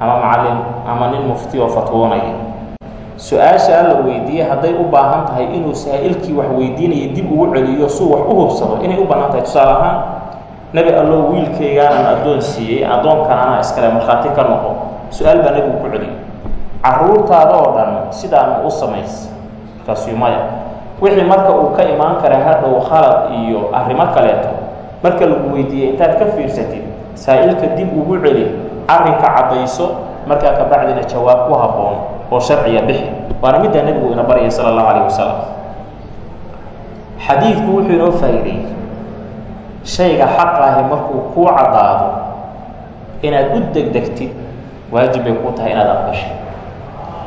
ama macallin ama nin mufti oo fatwoonaya su'aashaa la weydiiyey hadday u baahan tahay inuu saa'ilkii wax weydiinaya dib ugu celiyo suu wax u hubsado inay u bannaan tahay. Tusaale ahaan nebi allow wiilkaygaanan addoon siiyey addoonkan anaa iskale markhaati ka noqo su'aal baa nebigu ku celiyay carruurtaada oo dhan sidaana u samays markaasuu maya. Wixii marka uu ka imaan kara hadhow khalad iyo arrimo kaleeto marka lagu weydiiyey intaad ka fiirsatid saa'ilka dib ugu celi arrinka caddayso markaa ka bacdina jawaab ku habboon oo sharciya bixi. Waana middaa nebigu ina baryay sala allahu calayh wasalam xadiidku wuxuu inoo faa'iideeyey shayga xaqaahi markuu kuu caddaado inaad u degdegtid waajib bay kuu tahay inaad aqbasho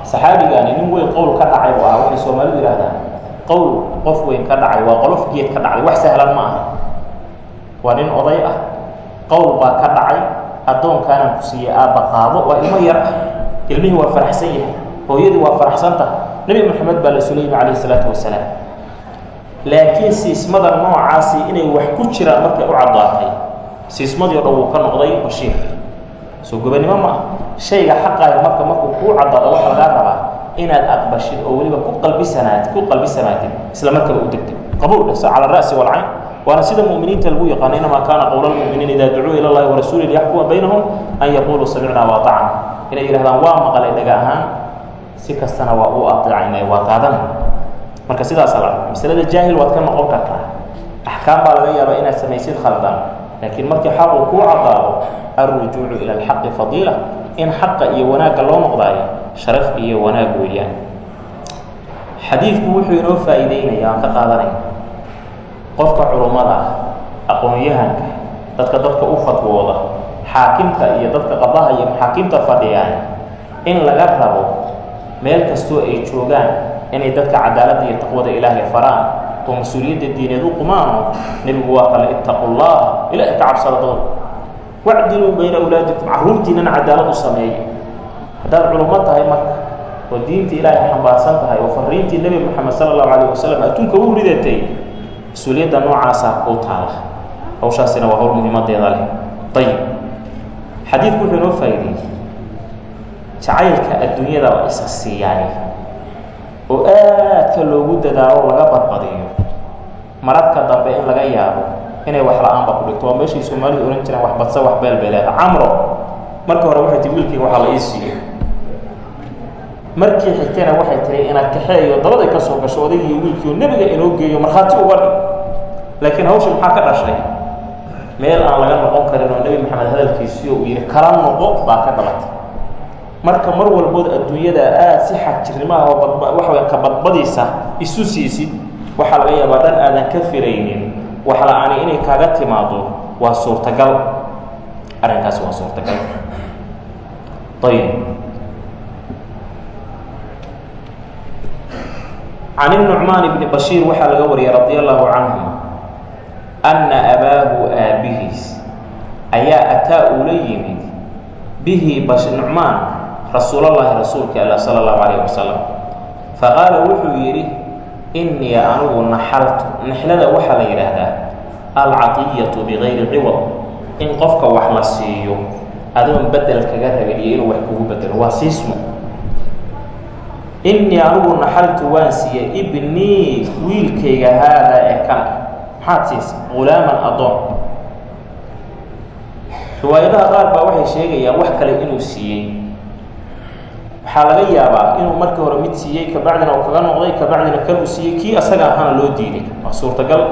saxaabigaani nin weyn qowl ka dhacay buu ahaa. Waxay soomaalidu yidhaahdaan qowl qof weyn ka dhacay waa qolof geed ka dhacday wax sahlan ma aha. Waa nin oday ah. Qowl baa ka dhacay addoonkaanaan ku siiyey aabba qaado waa ilmo yar ah. Ilmihii waa faraxsan yahay hooyadii waa faraxsan tahay. Nebi moxamed baa la sulaymi calayhi isalaatu wasalaam. Laakiin siismada noocaasi inay wax ku jiraan markay u caddaatay siismadii o dhan wuu ka noqday bashiir. Soo gobanimo ma shayga xaqaayo marka markuu kuu caddaado waxaa lagaa rabaa inaad aqbashid oo weliba ku qalbisanaad ku qalbisanaatid isla markaba u degtid qabuul dhasa cala ara'si walcayn waana sida mu'miniinta lagu yaqaano inamaa kaana qowla lmu'miniina idaa ducuu ila llahi warasuuli liyaxkuma baynahum an yaquuluu samicnaa waatacna inay yidhahdaan waa maqalay dhaga ahaan si kastana waa u ateecaynay waa qaadana. Marka sidaasa la masalada jaahil waad ka noqon kartaa. Axkaam baa laga yaabaa inaad samaysid khaldan. Laakiin markii xaqu kuu caddaado alrujuucu ila alxaqi fadiila. In xaqa iyo wanaagga loo noqdaayo sharaf iyo wanaag weeyaan. Xadiidku wuxuu inoo faa'iideynaya aan ka qaadanaya qofka culummada ah dadka dadka u fatwooda xaakimka iyo dadka qadaha iyo maxaakimta fadhiyaan in laga rabo meel kastoo ay joogaan inay dadka cadaaladda iyo taqwada ilaahay faraan oo mas'uuliyadda diineed u qumaano nebigu waa kale ittaqu llah ilaahay ka cabsada doon wacdiluu bayna awlaadikum carruurtiinana cadaalad u sameeya haddaad culummo tahay marka oo diinta ilaahay xambaarsan tahay oo fariintii nebi moxamed sala allahu calayh wasalam adduunka u ridatay mas'uuliyadda noocaasaa kuu taala hawshaasina waa howl muhiimadeeda leh. Ayib xadiidku wuxuu inoo faa'iideeyey jacaylka adduunyada waa isa siiyaay oo aadka loogu dadaalo laga barbadiyo mararka dambe in laga yaabo inay wax la'aanba ku dhigto. Waa meeshay soomaalidu ohan jireen wax badsa wax beelbeeleeda camro marka hore waxay tii wiilkayga waxaa la ii siiyo markii xigtayna waxay tiri inaad kaxeeyo dabaday ka soo gasho odaygii wiilkiio nebiga inoo geeyo markhaati uga dhig. Laakiin hawsha maxaa ka dhashay? Meel aan laga noqon karin oo nebi maxamed hadalkiisiio uu yidhi kala noqo baa ka dhalatay marka mar walbood adduunyada aada si xagjirnimaha oo waxa ka badbadiisa isu siisid waxaa laga yaabaa dhan aadan ka filaynin wax la'aani inay kaaga timaado waa suurtagal. Arrinkaasi waa suurtagal. Ayib can الnucmaan bni bashiir waxaa laga wariyay radi allahu canhu anna abaahu aabihiis ayaa ataa uula yimid bihi nucmaan rasuulallaahi rasuulka alla sala allahu calayh wasalam faqaala wuxuu yidhi innii anugu naxaltu. Naxlada waxaa la yidhaahdaa alcatiyatu bigayri ciwad. In qofka wax la siiyo adoon bedel kaga rabin iyo inuu wax kugu bedelo waa siismo. Innii anugu naxaltu waan siiyey ibnii wiilkayga haadaa ee kan. Maxaad siisa hulaaman addoon. Riwaayadaha qaar baa waxay sheegayaan wax kale inuu siiyey waxaa laga yaabaa inuu markii hore mid siiyey kabacdina uu kaga noqday kabacdina kan uu siiyey kii asaga ahaana loo diiday waa suurtagal.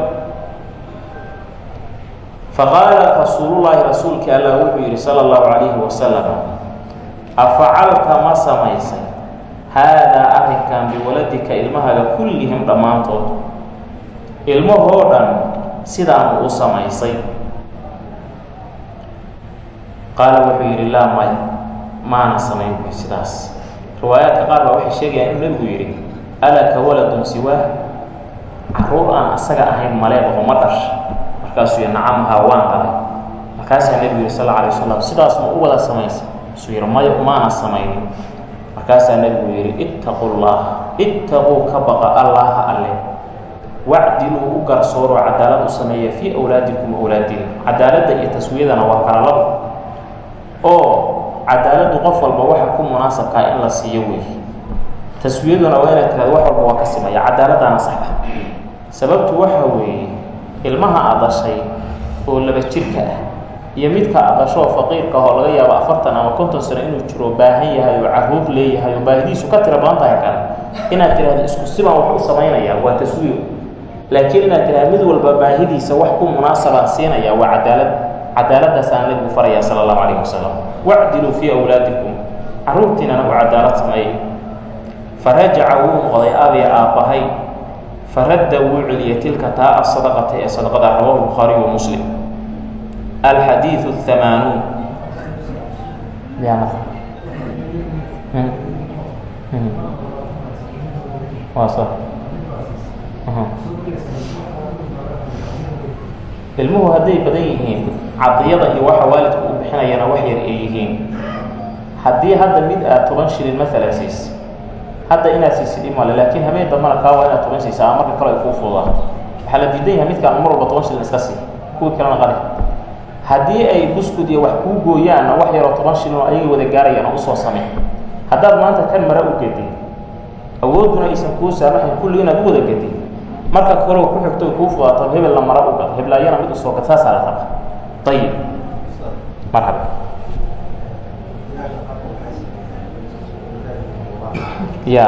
Faqaala rasuulullaahi rasuulkii allah wuxuu yidhi sala allahu calayhi wasalam afacalta ma samaysay haadaa arrinkan biwaladika ilmahaaga kullihim dhammaantood. Ilmahoo dhan sidaanu u samaysay. Qaala wuxuu yidhi laa may maana samayn. Buy sidaas riwaayaadka qaar baa waxay sheegayaan inuu nebigu yidhi alaka waladun siwaah? Caruur aan asaga ahayn malee oo ma dhash markaasuu yidhi nacamahaa waan dhalay markaasaa nebigu yidhi sal alay wasalam sidaas ma u wada samaysa? Masuu yidhi may maana samaynin. Markaasaa nebigu yidhi ittaqu llah ittaquu ka baqa allaha alle. Wacdiluu u garsooro cadaalad u sameeya fii awlaadikum awlaadina cadaaladda iyo taswiyadana waa kala labo oo cadaaladdu qof walba waxa ku munaasabkaa in la siiyo weeye taswiyaduna waa inaad tiraado wax walba waa ka simaya cadaaladdaana sax sababtu waxa weeye ilmaha aad dhashay oo laba jirka ah iyo midka aad dhasho oo faqiirka ah oo laga yaabo afartan ama konton sano inuu jiro baahan yahay oo carruur leeyahay oo baahidiisu ka tira badan tahay kale inaad tidhahdo isku sibaan wax u samaynaya waa taswiyo laakiin inaad tidhahdo mid walba baahidiisa wax ku munaasabaan siinaya waa cadaalad cadaaladdaas aan nebigu faraya sala allahu calayh wasalam wacdiluu fii awlaadikum. Carruurtiinana u cadaalad sameeyey farajaca wuu noqday abi aabbahay. Faradda wuu celiyey tilka taa asadaqata ee sadaqada rawahu bukhaariy wa muslim. Alxadiidu hamaanuun ilmuhu hadday badan yihiin cadiyada iyo waxa waalidku u bixinayana wax yar ay yihiin. Haddii hadda mid aad toban shilin maalan siis hadda inaad siisid imale laakiin habeen dambana kaa waa inaad toban siisa ama marka kale ay kuu fududaato waxaa la diidan yahay midkaan mar walba toban shilin iska sii kuwii kalena qali. Haddii ay buskud iyo wax kuu gooyaanna wax yaroo toban shilin oo ayaga wada gaarayaan u soo samey haddaad maanta kan mara u gedin awoodduna aysan kuu saamaxayn kulli inaad u wada gedin marka kaleo ku xigto kuu fudaato hebelna mara u gad heblaayana mid u soo gad saasaa la raba ayib marxaba. Ya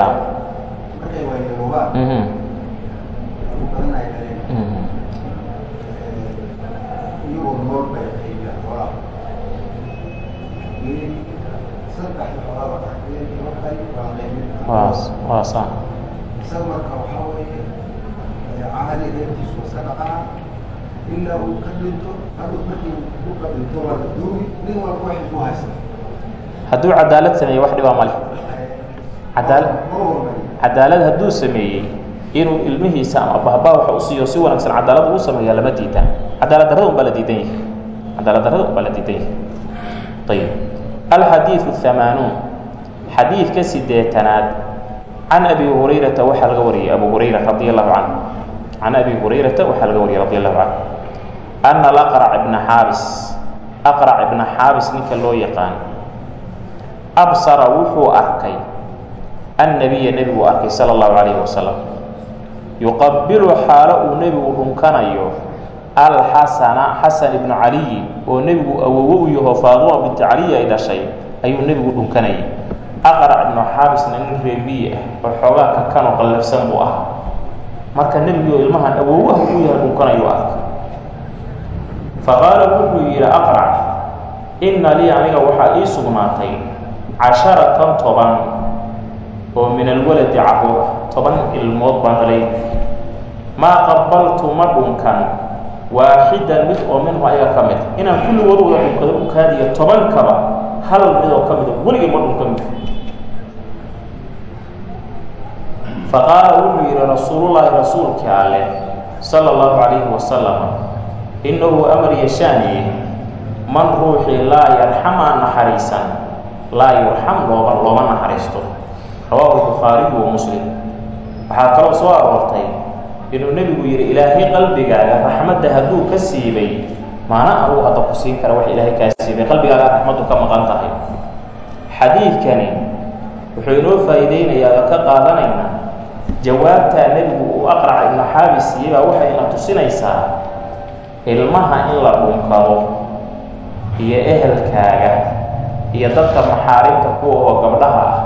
mhm. Mhm waa waa saa ilaa uu ka dhinto haduu markii uu ka dhinto waa la duugi nin walba wax isu haysta hadduu cadaalad sameeye wax dhibaa male cadaala cadaalad hadduu sameeyey inuu ilmihiisa ama bahbaa waxa u siiyo si wanaagsan cadaalad ugu sameeya lama diidan cadaalad darrada un baa la diidan yahay cadaalad darrada un baa la diidan yahay ayib alxadiidu hamaanuun xadiidka sideetanaad can abi hurayrata waxaa laga wariyey abu hurayra radi allahu canhu can abi hurayrata waxaa laga wariyey radi allahu canhu ana alaqrac ibna xaabis aqrac ibna xaabis ninka loo yaqaan absara wuxuu arkay annabiya nebiguu arkay sala allahu calayhi wasalam yuqabilu xaalo uu nebigu dhunkanayo alxasana xasan ibnu caliyi oo nebigu awowo u yaho faaduma binti caliyi ay dhashay ayuu nebigu dhunkanayay aqrac ibnu xaabisna nin reebiye ah oo xoogaa kakanoo qallafsan marka nebigu ilmahan awowaha u yahay dhunkanayu arkay. Faqaala wuxuu yidhi aqrac inna lii aniga waxaa ii sugnaatay casharatan toban oo min alwaladi carruur toban ilmood baan dhalay maa qabaltu ma dhunkan waaxidan mid oo minhu ayaga ka mid. Inaan kulligood wada dhunkado dhunkaadiyo tobankaba hal mid oo ka mida weligay ma dhunkan faqaala wuxuu yidhi rasuulullaahi rasuulkii alleh sala allahu calayhi wasalam innahu amar yashaaniye man ruuxii laa yarxamaa naxariisan laa yurxam looba looma naxariisto. Rawaahu bukhaariyu wa muslim. Waxaa kaloo soo aroortay inuu nebigu yidhi ilaahay qalbigaaga raxmadda hadduu ka siibay maana anuu hadda ku siin kara wax ilaahay kaa siibay qalbigaaga raxmaddu ka maqan tahay. Xadiidkani wuxuu inoo faa'iideynayaa oo ka qaadanaynaa jawaabtaa nebigu uu aqraca ibnu xaabis siiyey baa waxayna tusinaysaa ilmaha in la dhunkado iyo ehelkaaga iyo dadka maxaarimta kuwa oo gabdhaha ah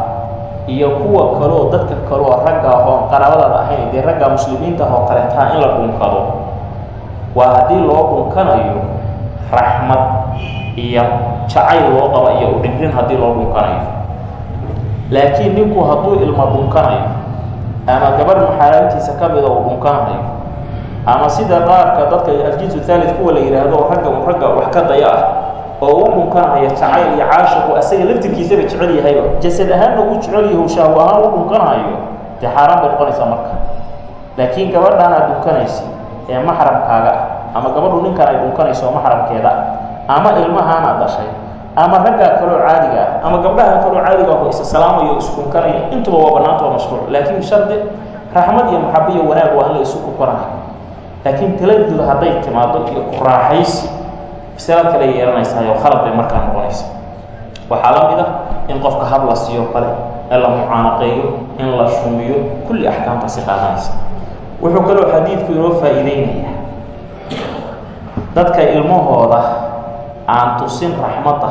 iyo kuwa kaloo dadka kaloo ragga oon qaraabadaada ahayn dee ragga muslimiinta oo kaleetaa in la dhunkado waa haddii loo dhunkanayo raxmad iyo jacayl loo qaba iyo udhibrin haddii loo dhunkanayo. Laakiin ninku hadduu ilmo dhunkanayo ama gabadh maxaarimtiisa ka mida uu dhunkanayo ama sida qaarka dadka aljinsu thalid kuwa la yidhaahdo ragga ragga wax ka daya ah oo u dhunkanaya jacayl iyo caashiqu asaga laftirkiisaba jecel yahayba. Jasad ahaanna uu jecel yahay shaawo ahaan u dhunkanayo dee xaaraan bay noqonaysaa marka. Laakiin gabadhaan aad dhunkanaysa ee maxramkaaga ah ama gabadhu ninkan ay dhunkanayso maxramkeeda ama ilmahaana dhashay ama raggaa kaloo caadiga ah ama gabdhaha kaloo caadiga ah oo isa salaamayo o isdhunkanaya intuba waa bannaanta waa mashruuc laakiin shardi raxmad iyo maxaba iyo wanaag waa in la isu kunkanayo laakiin taladuda hadday timaado iyo ku raaxaysi masalad kale yeelanaysaa oo khalad bay markaa noqonaysa waxaa la mid ah in qofka hab la siiyo kale in la mucaanaqeeyo in la shumiyo kulli axkaamtaasi qaadanaysa wuxuu kaloo xadiidku inoo faa'iideynaya. Dadka ilmahooda aan tusin raxmadda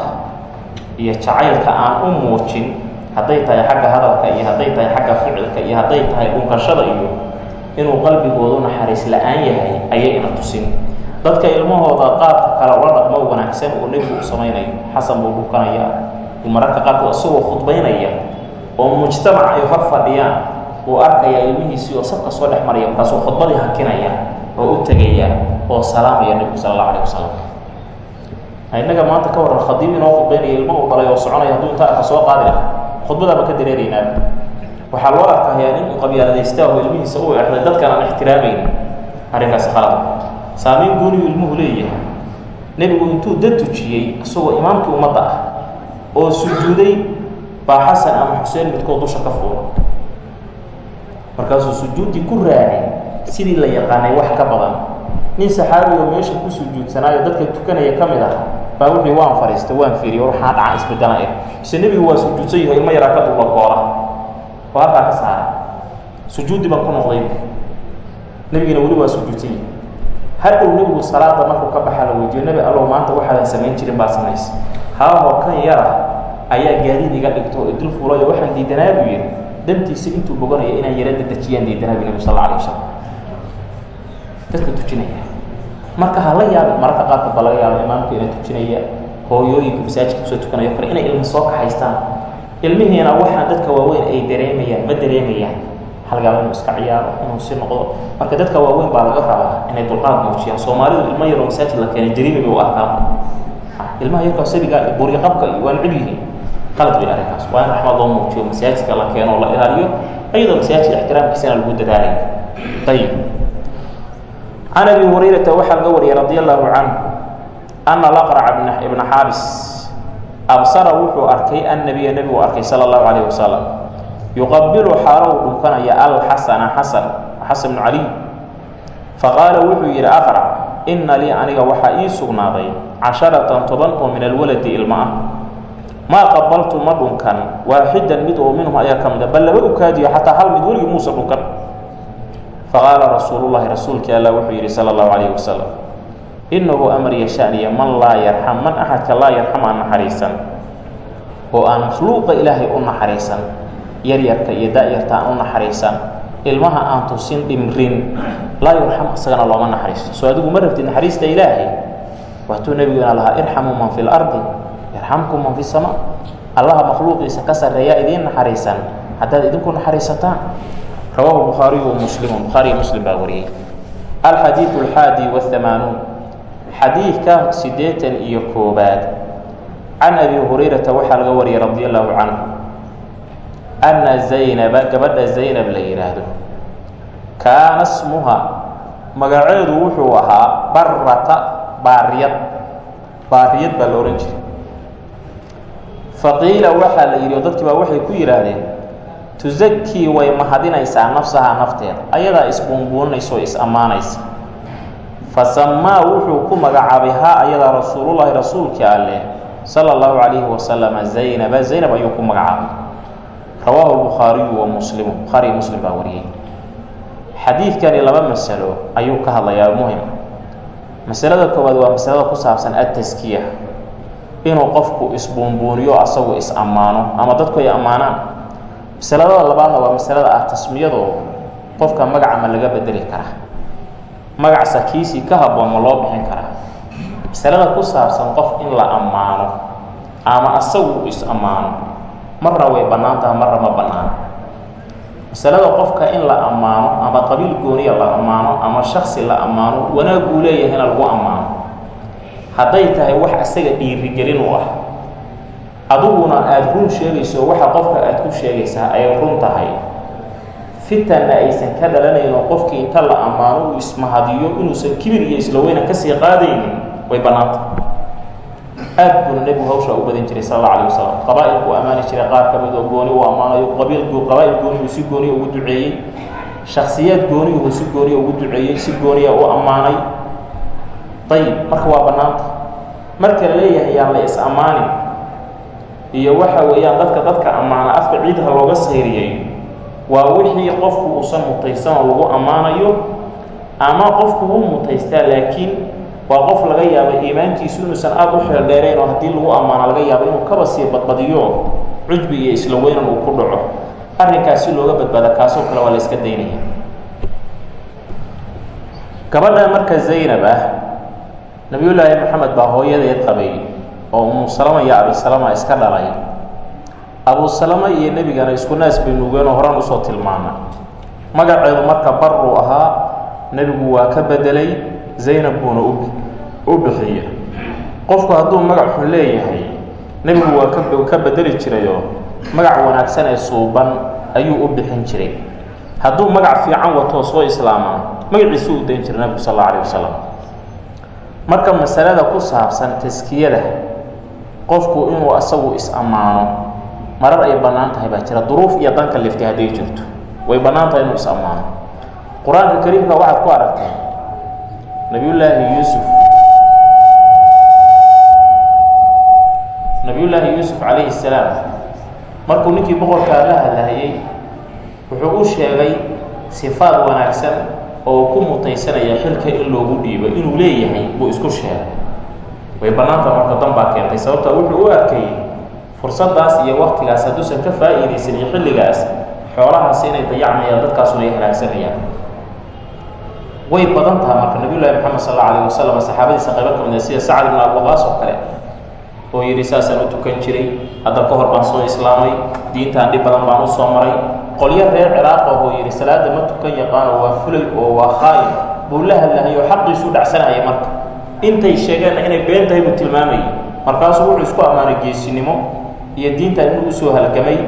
iyo jacaylka aan u muujin hadday tahay xagga hadalka iyo hadday tahay xagga ficilka iyo hadday tahay dhunkashada iyo inuu qalbigoodu naxariis la'aan yahay ayay ina tusin. Dadka ilmahooda qaabka kale ula dhaqmo wanaagsan uu nebigu u samaynayo. Xasan buu dhukanayaa mararka qaarkood isagoo khudbaynaya oo mujtamac ay hor fadhiyaan. Uu arkaya ilmihiisii oo safka soo dhex maraya markaasuu khudbadii hakinaya oo u tegaya oo salaamaya nebigu sala allahu alayh wasalam innaga maanta ka warran khadiib inoo khudbaynaya ilmo uu dhalay oo soconaya hadduu intaa arka soo qaadi laha khudbadaaba ka dareeraynaa waxaa loo arkayaa nin uu qabyaaladaysta oo ilmihiisa u exday dadkan aan ixtiraamaynin arrinkaasi khalad. Saamayn gooniyu ilmuhu leeyahay. Nebigu intuu dad tujiyey isagoo imaamkii ummadda ah oo sujuuday baa xasan ama xuseen midkood dusha ka fuula markaasuu sujuuddii ku raacay sidii la yaqaanay wax ka badan. Nin saxaabigo meesha ku sujuudsanaayo dadka tukanaya ka mid ah baa wuxuu waan fadhiistay waan fiiriy waxaa dhaca isbedela eh mise nebigu waa sujuudsan yaho ilmo yaraa ka dulla koola. Oo halkaa ka saaray. Sujuuddii baan ku noqday. Nebigina weli waa sujuudsan yahi hadhow nebigu salaada markuu ka baxaa la weydiiyo nebi allow maanta waxaadan samayn jirin baa samaysa haahoo kan yara ayaa gaadiid iga dhigto oo idil fuulayo waxaan diidanaa buu yidhi. Dantiisa intuu boganaya inaan yara dadejiyaan diidanaa bu nebi sal alla alay wasalam dadka tujinaya marka ha la yaabin mararka qaarkood baa laga yaaba imaamka ina tujinaya hooyooyinka masaajidka ku soo tukanayo kale inay ilmo soo kaxaystaan. Ilmihiina waxaan dadka waaweyn ay dareemayaan ma dareemayaan. Halgaaba inuu iska ciyaaro inuu si noqdo. Marka dadka waaweyn baa laga rabaa inay dulqaad muujiyaan. Soomaalidu ilmo yaroo masaajid la keenay jariimi bay u arkaan. Ilmaha yarkaa sabiga buuryo qabka iyo waa necib yihiin qalad bay arrinkaas waa in raxmad loo muujiyo masaajidka la keeno o la ilaaliyo iyadoo masaajidka ixtiraamkiisana lagu dadaalayo ayib can abi hurayrata waxaa laga wariyay radi allahu canhu ana laqraca ibna xaabis absara wuxuu arkay annabiya nebigu arkay sala allahu calayh wasalam yuqabilu xaalo uu dhunkanaya alxasana xasan xasan bnu caliy faqaala wuxuu yidhi aqrac inna lii aniga waxaa ii sugnaaday casharatan toban oo min alwaladi ilma ah. Maa qabaltu ma dhunkan waaxidan mid oo minhum ayaa ka mida bal laba ukaadiyo xataa hal mid weligii muusa dhunkan faqaala rasuulu llahi rasuulkii alla wuxuu yidhi sala allahu calayh wasalam innahu amriya shaniya man laa yarxam man axadka laa yarxam aan naxariisan oo aan makhluuqa ilaahay u naxariisan yaryarka iyo da-yarta aan u naxariisan ilmaha aan tusin dhimrin laa yurxam isagana looma naxariisto soo adigu ma rabtid naxariista ilaahay waatuu nebiguna lahaa irxamuu man fi lardi yarxamkum man fi sama allaha makhluuqiisa ka sarreeyaa idiin naxariisan haddaad idinku naxariisataan rawahu bukhaariyu muslimu bukhaariyo muslim baa wariyey alxadiidu alxaadi wahamaanuun xadiidka siddeetan iyo koobaad. Can abi hurayrata waxaa laga wariyay radi allahu canhu anna zaynaba gabadha zaynab la yidhaahdo kaana smuha magaceedu wuxuu ahaa barata baariyad. Baariyad baa la odhan jiray. Faqiila waxaa la yidhi oo dadkii baa waxay ku yidhaahdeen tusakii way mahadinaysaa nafsahaa nafteeda ayadaa isbuunbuuninaysa oo is-ammaanaysa. Fa wuxuu ku magacaabay haa ayadaa rasuulullaahi rasuulkii alleh sala allahu calayhi wasalama zaynaba. Zaynab ayuu ku magacaabay. Rawaahu bukhaariyu wa muslimu bukhaariyo muslim baa wariyey. Xadiidkani laba masalo ayuu ka hadlayaa muhiim. Masalada koowaad waa masalada ku saabsan adtaskiya inuu qofku isbuunbuuniyo asagu is ammaano ama dadku ay ammaanaan masalada labaadna waa masalada ah tasmiyadoo qofka magaca ma laga bedeli karaa magac sakiisii ka habboon ma loo bixin karaa. Masalada ku saabsan qof in la ammaano ama asagu is ammaano marna way bannaan taha marna ma bannaan. Masalada qofka in la ammaano ama qabiil gooniya la ammaano ama shaksi la ammaano wanaaguu leeyahayna lagu ammaano. Hadday tahay wax asaga dhiirigelin u ah adiguna aada run sheegayso waxa qofka aada ku sheegaysaa ay run tahay. Fitanna aysan ka dhalanayno qofkii inta la ammaano uu ismahadiyo inuusan kibir iyo isla weyna ka sii qaadaynin. Way bannaanta aad buuna nebigu hawshaa u badan jiray sal alla alay wasalam qabaa-ilku u ammaani jiray qaar ka mid oo gooni uu ammaanayo. Qabiil qabaa-il gooniyuu si gooniya ugu duceeyey. Shaksiyaad gooniyuhu si gooniya ugu duceeyey si gooniya u ammaanay. Ayib marka waa bannaanta marka la leeyahay yaan la is ammaanin iyo waxa weeyaan dadka dadka ammaana afka ciidha looga sayriyay waa wixii qofku uusan mutaysan oo lagu ammaanayo ama qofku wuu mutaystaa laakiin waa qof laga yaabo iimaankiisu inuusan aada u xeel dheerayn oo haddii lagu ammaano laga yaabo inuu kaba sii badbadiyo cujbi iyo isla weynan uu ku dhaco. Arrinkaas si looga badbaada kaasoo kale waa la iska daynaya. Gabadha marka zaynab ah nabiyullaahi moxamed baa hooyadeed qabay oo umu salama iyo abisalama iska dhalay. Abu salama iyo nebigana isku naas bay nuugeen oo horaan u soo tilmaana. Magaceedu marka baruu ahaa nebigu waa ka bedelay zaynab buuna u bixiya. Qofku hadduu magac xun leeyahay nebigu waa ka bedeli jirayoo magac wanaagsan ee suuban ayuu u bixin jiray. Hadduu magac fiican watoo soo islaamana magaciisu u dayn jiray nebigu sal alla alayh wasalam marka masalada ku saabsan taskiyada qofku inuu asagu is-ammaano marar ay bannaan tahay baa jira. Duruuf iyo danka liftay hadday jirto. Way bannaan tahay inuu is-ammaano qur'aanka kariimka waxaad ku aragtay nabiyullaahi yuusuf. Nabiyullaahi yuusuf calayhi salaam. Markuu ninkii boqorkaa la hadlahayey wuxuu u sheegay sifaad wanaagsan oo ku mutaysanaya xilka in loogu dhiibo. Inuu leeyahay buu isku sheegay way bannaanta marka dan baa keentay sababta wuxuu u arkayey fursaddaas iyo waktigaas hadduusan ka faa'iidaysan iyo xilligaas xoolahaasi inay dayacmayaan dadkaasuna ay halaagsanayaan. Way badan taha marka nabiyullaahi moxamed sal alla alayh wasalam saxaabadiisa qaybo ka mid sida sacad ibn abuqaas oo kale oo yidhi saasaan u tukan jiray hadda ka hor baan soo islaamay diintaan dhib badan baan u soo maray. Qolyo reer ciraaq oo yidhi salaada ma tukan yaqaano waa fulay oo waa khaayin. Buu la hadlahay oo xaqiisu dhacsanaya marka intay sheegeenna inay been tahay buu tilmaamayay markaasuu wuxuu isku ammaanay geesinimo iyo diintan inuu u soo halgamay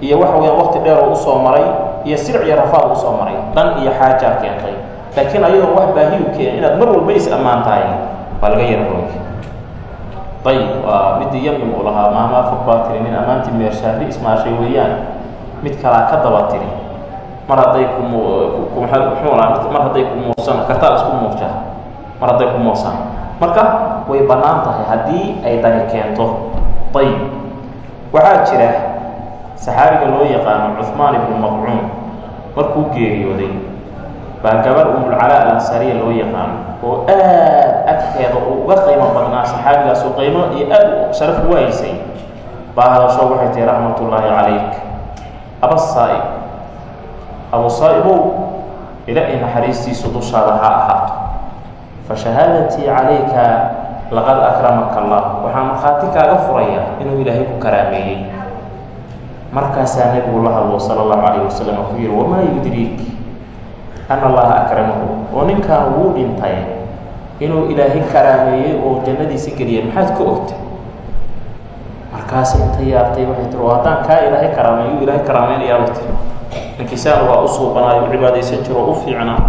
iyo waxa weyaan waqti dheer oo u soo maray iyo sirc iyo rafaad u soo maray. Dhan iyo xaajaa keentay. Laakiin ayadoon wax baahiyu keenin inaad mar walba is ammaan tahay waa laga yara roogi ayib waa midii yamyam uu lahaa. Maamaa fog baa tiri nin ammaantii meershaari ismaashay weeyaan mid kalaa ka daba tiri. Mar hadday kumxuula mar hadday ku muusan kartaa isku muujaa? Mar hadday ku muusaan marka way bannaan tahay haddii ay dani keento. Ayib waxaa jira saxaabiga loo yaqaano cuhmaan ibnu maqcuun markuu geeriyooday baa gabar umulcalaa alansariya loo yaqaano oo aad agteeda uu uga qiimo badnaa saxaabigaas oo qiimo iyo aad sharaf ugu haysay baa hadasho waxay tihi raxmatullaahi calayk. Aba saa'ib. Abu saa'ibow ilaahay naxariistiisu dushaada ha ahaato fa shahaadatii calayka laqad akramaka allah waxaa markhaati kaaga furaya inuu ilaahay ku karaameeyey markaasaa nebigu la hadlo sala allahu calayh wasalam ku yihi wamaa yudriik ana allaha akramahu oo ninkaan wuu dhintay inuu ilaahay karaameeyey oo jannadiisa geliyay maxaad ka ogtay markaas inta yaabtay waxay tiri haddaan kaa ilaahay karaameeyu ilaahay karaameynayaaba tiri ninkiisaan waa u suubanaayo u cibaadaysan jiro u fiicnaa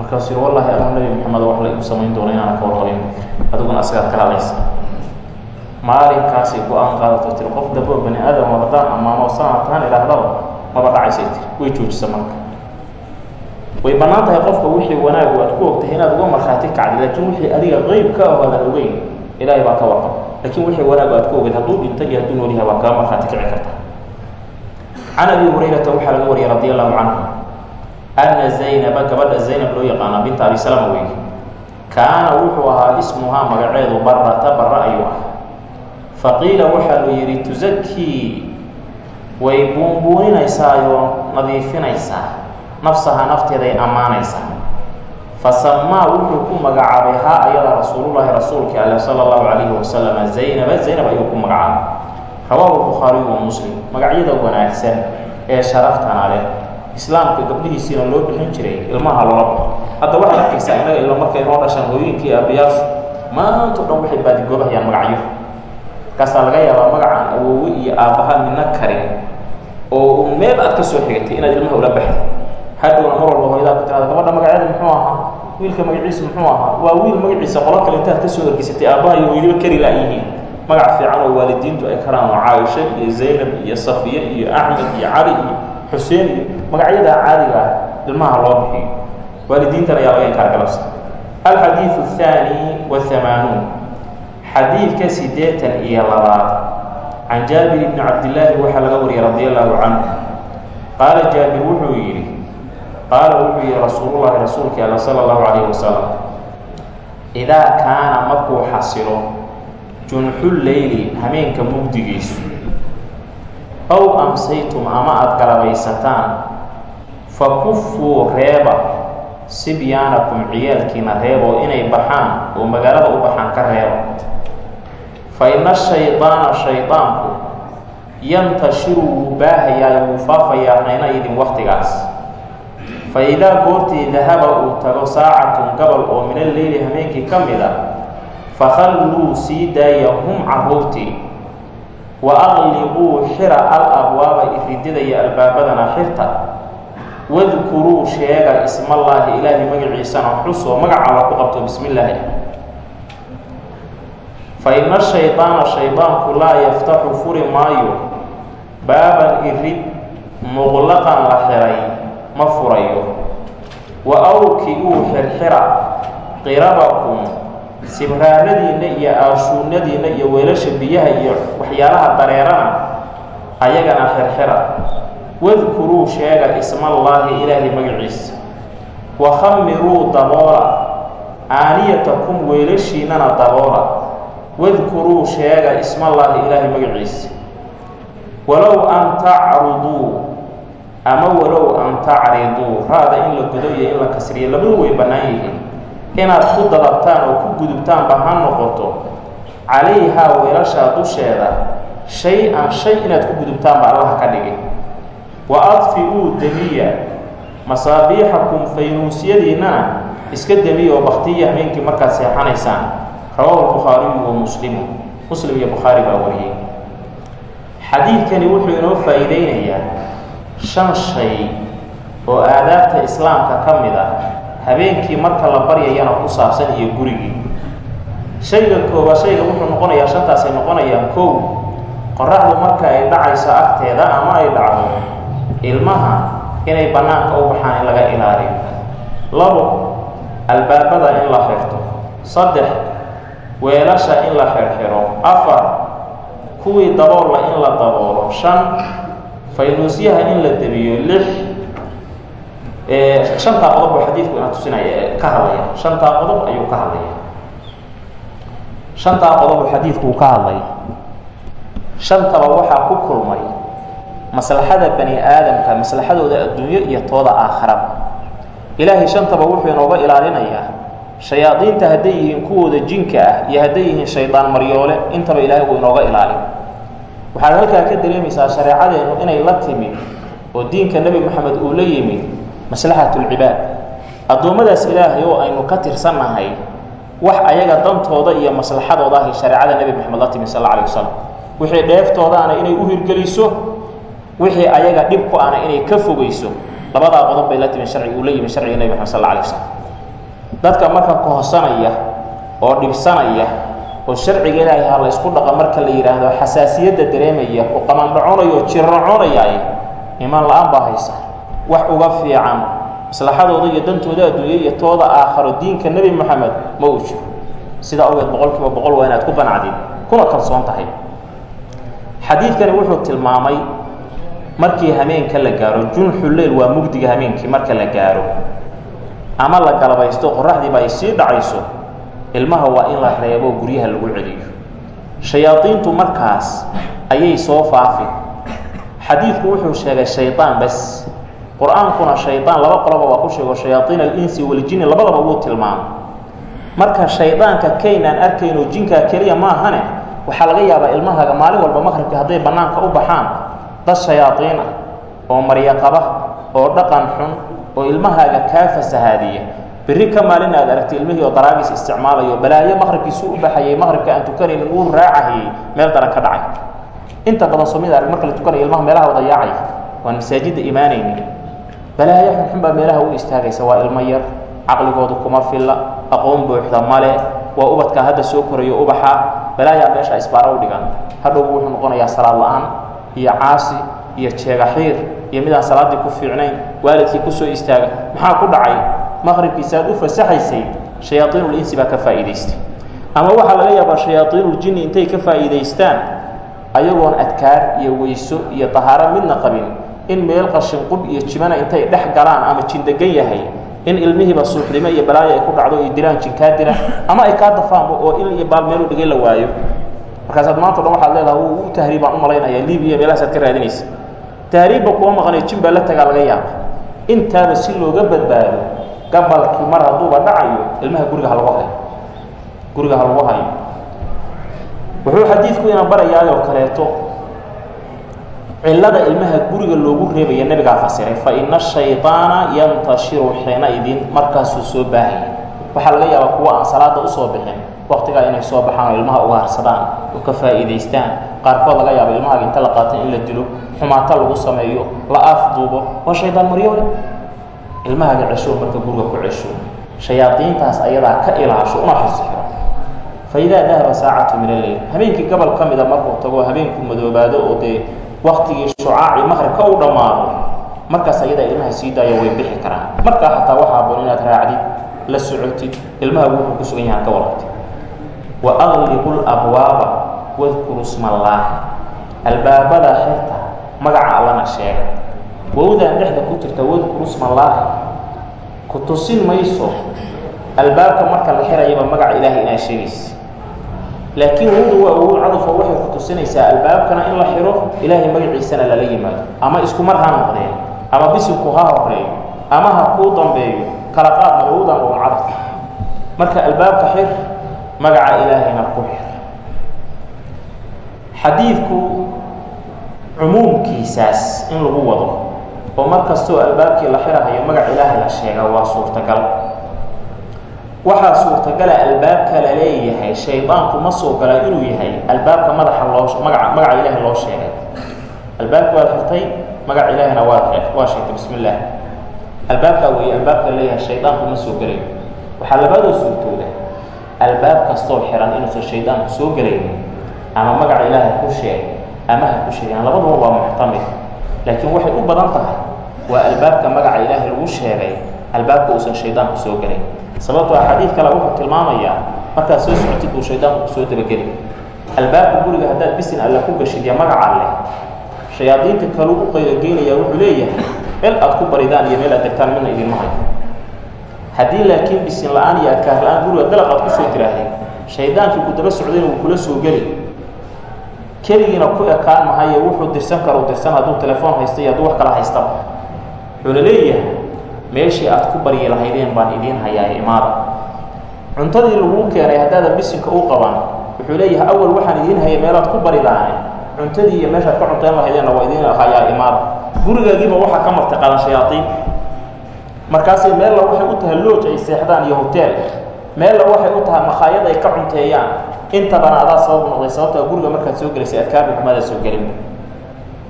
markaasuu yiri wallahi allah nabi maxamed wax la igu samayn doono inaana ka warqabin adiguna asagaad ka hadlaysa maalinkaasay go'aan qaadato tiri qof damboo bani aadam oo ammaano sanataan idhaahdaba maba dhacaysay tiri way joojisa marka. Way bannaan tahay qofka wixii wanaagu aad ku ogtahay inaad uga markhaati kacdi laakiin wixii adiga qeyb ka ah aadan ogeyn. Ilaahay baa ka warqab. Laakiin wixii wanaagu aad ku ogeyd hadduu dhinta iyo hadduu nool yahay baa kaga markhaati kici karta. Can abi hurayrata waxaa laga wariyay radi allahu canhu ana zaynaba gabadha zaynab loo yaqaana binta abi salama wey kaana wuxuu ahaa ismuhaa magaceedu barata bara ayuu ah faqiila waxaa lu yidhi tusakii way buunbuuninaysaayoo nadiifinaysaa nafsaha nafteeday ammaanaysaa fasamaa wuxuu ku magacaabay haa ayada rasuulullaahi rasuulkii ale sala allahu calayhi wasalam zaynaba zaynab ayuu ku magacaabay rawaahu bukhaariyu wa muslim magacyada wanaagsan ee sharaftana leh islaamka gabdhihiisiina loo bixin jiray ilmaha loola baxo. Hadda waxay arkaysaa innaga ilmo markay noo dhashaan hooyinkii aabbayaashu maanto dhan waxay baadigoobayaan magacyo. Markaasaa laga yaabaa magacaan awoowe iyo aabbaha midna karin oo meel aad ka soo xigatay inaad ilmaha ula baxday hadhowna mar walba hooyadaa ku tirada gabadha magaceeda muxuu ahaa? Wiilka magaciisa muxuu ahaa? Waa wiil magaciisa qolo kale intaad ka soo ergisatay aabbaha iyo weyliba kari la-yihiin. Magac fiican oo waalidiintu ay karaan oo caaisha iyo zaynab iyo safiya iyo axmed iyo cali iyo xuseen iyo magacyadaa caadiga ah ilmaha loo bixiyo waalidiintan ayaa laga inkaar galabsa alxadiidu athaani wahamaanuun xadiidka siddeetan iyo labaad. Can jaabir bni cabdillaahi waxaa laga wariyay radi allahu canhu. Qaala jaabir wuxuu yidhi qaala wuxuu yihi rasuulullahi rasuulkii alla sala allahu calayhi wasalam idaa kaana markuu xasilo junxulleyli hameenka mugdigiisu ow amsaytum ama aada galabaysataan fa kuffuu reeba sibyaanakum ciyaalkiina reeboo inay baxaan oo magaalada u baxaan ka reeba fa ina shaydaana shaydaanku yantashiru wuu baahayaa wuu faafayaa hayna idin waktigaas fa idaa goortii dahaba uu tago saacatun gabal oo min alleyli hameenkii ka mid a fakhalluu sii daaya hum caruurtii wa aqliquu xira al abwaaba iridida iyo albaabadana xirta wadkuruu sheega ismallaahi ilaahay magaciisana xusoo magac alla ku qabto bismi illaahi fa ina shaydaana shaydaanku laa yaftaxu furi maayo. Baaban irid muqlaqan la xiray ma furayo. Wa awki-uu xirxira qirabakum sibraaradiinna iyo aashuunadiinna iyo weelasha biyaha iyo waxyaalaha dareerana ayagana xirxira wadkuruu sheega ismallaahi ilaahay magaciisa wa khamiruu daboola aaniyatakum weelashiinnana daboola wadkuruu sheega ismallaahi ilaahay magaciisa walow an tacruduu ama walow an tacriduu raada in la godo iyo in la kasriyo labadu way bannaan yihiin inaad ku dadabtaan oo ku gudubtaanba ha noqoto calayhaa weelashaa dusheeda shay-an shay inaad ku gudubtaanba allaha ka dhigi wa adfi-uu demiya masaabiixakum faynuusyadiinnana iska demiya oo baktiya hameenkii markaad seexanaysaan rawaahu bukhaariyu wa muslimu muslim iyo bukhaari baa wariyey xadiidkani wuxuu inoo faa'iideynayaa shan shay oo aadaabta islaamka ka mid ah habeenkii marka la baryayana ku saabsan iyo gurigii shayga kooba shayga wuxuu noqonayaa shantaasay noqonayaan kow qoraxdu marka ay dhacayso agteeda ama ay dhacdo ilmaha inay bannaanka u baxaan in laga ilaaliyo. Labo albaabada in la xirto. Saddex weelasha in la xirxiro. Afar kuwii daboolla in la daboolo. Shan faynuusyaha in la debiyo lix shantaa qodob buu xadiidku ina tusinaya ka hadlaya. Shantaa qodob ayuu ka hadlaya. Shantaa qodob uu xadiidku uu ka hadlaya. Shantaba waxaa ku kulmay maslaxada bani aadamka maslaxadooda adduunyo iyo tooda aakharaba ilaahay shantaba wuxuu inooga ilaalinayaa shayaadiinta hadday yihiin kuwooda jinka ah iyo hadday yihiin shaydaan maryoole intaba ilaahay wuu inooga ilaalin. Waxaad halkaa ka dareemaysaa shareecadeennu inay la timid oo diinka nebi moxamed uu la yimid maslaxatulcibaad addoommadaas ilaahay oo aynu ka tirsannahay wax ayaga dantooda iyo maslaxadooda ahay shareecada nebi moxamed la timid sal alla alay wasalam wixii dheeftoodaana inay u hirgeliso wixii ayaga dhib ku ana inay ka fogeyso labadaa qodob bay la timid sharci uu la yimid sharciga nebi moxamed sal alay wasalam dadka marka kohsanaya oo dhibsanaya oo sharciga ilaahay ha la ysku marka la yidhaahdo xasaasiyadda dareemaya oo qamandhacoonaya oo jirracoonaya imaan la'aan baa haysa. Wax uga fiican maslaxadooda iyo dantooda adduunya iyo tooda aakharo diinka nebi moxamed ma uu jiro. Sidaa ogeed boqol boqol waa inaad ku qanacdid kuna kalsoon tahay. Xadiidkani wuxuu tilmaamay markii hameenka la gaaro junxuleyl waa mugdiga hameenkii marka la gaaro. Ama la galabaysto qoraxdiiba ay sii dhacayso. Ilmaha waa in la reebo guryaha lagu celiyo. Shayaadiintu markaas ayay soo faafi. Xadiidku wuxuu sheegay shaydaan bas. Qur'aankuna shaydaan laba qoloba waa ku sheego shayaaiin alinsi waljini labadaba wuu tilmaamay. Marka shaydaanka kaynaan arkaynoo jinkaa keliya maahane waxaa laga yaabaa ilmahaaga maalin walba maqribkii hadday bannaanka u baxaan dad shayaadiin ah oo maryaqaba oo dhaqan xun oo ilmahaaga kaa fasahaadiya. Berri ka maalin aad aragtay ilmihii oo daraagiis isticmaalayo balaayo maqribkiisu u baxayay maqribka aan tukanaynin uu raacahayey meel daran ka dhacay. Inta badan somida arag marka la tukanayo ilmaha meelaha wada yaacay waan masaajidda imaanaynin. Balaayo xunxun baa meelaha u istaagaysa waa ilmo yar caqligoodu kuma filla aqoon buuxda male waa ubadkaa hadda soo korayo ubaxa balaayaa meesha isbaara u dhigan hadhowbu wuxuu noqonayaa salaad la'aan iyo caasi iyo jeegaxiir iyo midaan salaaddii ku fiicnayn waalidkii ku soo istaaga maxaa ku dhacay? Maqribkiisa aad u fasaxaysay shayaaiinulinsi baa ka faa'iidaystay. Ama waxaa laga yaabaa shayaaiinuljinni intay ka faa'iidaystaan? Ayagoon adkaar iyo weyso iyo tahaaro midna qabin. In meel qashinqub iyo jimana intay dhex galaan ama jindegan yahay in ilmihiiba suuxdimo iyo balaayo ay ku dhacdo iyo dilaan jinkaa dila ama ay kaa dafaamo oo il iyo baal meelu dhigay la waayo markaasaad maanta dhan waxaad leedaha u tahriibaan u malaynaya libiya meelahaasaad ka raadinaysa. Tahriibba kuwa maqanay jin baa la tagaa laga yaaba intaaba si looga badbaado gabalkii mar hadduuba dhacayo ilmaha guriga ha lagu hayo. Guriga ha lagu hayo. Wuxuu xadiidku ina barayaayoo kaleeto. Cillada ilmaha guriga loogu reebaya nebigaa fasiray fa ina shayطaana yantashiru xiinaidin markaasuu soo baahaya waxaa laga yaabaa kuwa aan salaada u soo bixin waktigaa inay soo baxaan oo ilmaha ugaarsadaan oo ka faa'iidaystaan qaarkood laga yaaba ilmahaaga inta la qaato in la dilo xumaato lagu sameeyo la afduubo waa shaydaan maryole ilmahaaga cesho marka guriga ku cesho shayaadiintaas ayadaa ka ilaasho una xisixiro fa idaa dahaba saacatu min alleyl habeenkii gobol ka mida markuu tago habeenku madoobaado oo dee waktigii shucaaci maqribka u dhammaado markaas ayadaa ilmaha sii daayo way bixi karaan. Markaa xataa waxaa haboon inaad raacdid la socotid ilmahaagu wuxuu ku sugan yahaan ka warabtid wa aqliqu labwaaba wadkuru smallaah albaabada xirta magaca allana sheega. Wowdaan dhexda ku jirta wadkuru smallaahi ku tusin mayso. Albaabka marka la xirayaba magaca ilaahay inaa sheegaysa. Laakiin wowda waa wow cadufo waxay ku tusinaysaa albaabkana in la xiro ilaahay magaciisana lala yimaado. Ama isku mar ha noqdeen ama bisinku ha horeeyo ama ha kuu dambeeyo kala qaadna wowdan waa cadaf marka albaabka xir magaca ilaahayna ku xir. Xadiidku cumuumkiisaas in lagu wado oo mar kastoo albaabkii la xirahayo magac ilaahay la sheega waa suurtagal. Waxaa suurtagala albaabka la leeyahay shaydaanku ma soo gala inuu yahay albaabka madaxa loo magaa magaca ilaahay loo sheegay. Albaabka waad xirtay magac ilaahina waad waa sheegtay bismi illaah albaabkaa weeye albaabka leeyahay shaydaanku ma soo gelayo. Waxaa labadoo suurtooda albaab kastoo xiran inuusan shaydaanku soo gelaynin ama magaca ilaahay ku sheeg ama ha ku sheegaan labaduba waa muxtamil laakiin waxay u badan tahay waa albaabka magaca ilaahay lagu sheegay albaabka uusan shaydaanku soo gelayn. Sababtoo a xadiid kale wuxuu tilmaamayaa markaad soo socotid buu shaydaanku ku soo dabageli albaabka guriga haddaad bisin alle ku gashid iyo magaca alleh shayaadiinta kalu u qaydogeynaya wuxuu leeyahay meel aad ku baridaan iyo meel aad degtaan midna idinma hayo haddii laakiin bisin la'aan iyo adkaar la'aan guriga dalaq aad ku soo tiraahay shaydaankii ku daba socdayna wuu kula soo geli keligiina ku ekaan mahaye wuxuu dirsan karo dirsan hadduu telefoon haysta iyo hadduu wax kala haystaba. Wuxuuna leeyahay meeshii aad ku baryi lahaydeen baan idiin hayaa imaada. Cuntadii laguu keenay haddaadan bisinka u qaban wuxuu leeyahay awal waxaan idiin hayay meelaad ku bari lahayn cuntadii iyo meeshaad ka cunteen lahaydeenna waa idiin hayaa imaada. Gurigaagiiba waxaa ka martay qadan shayaaiin markaasay meella waxay u tahay looj ay seexdaan iyo hoteel meella waxay u tahay makhaayad ay ka cunteeyaan. Intabana adaa sabab noqday sababtaa guriga markaad soo gelaysay adkaarba kumaada soo gelin.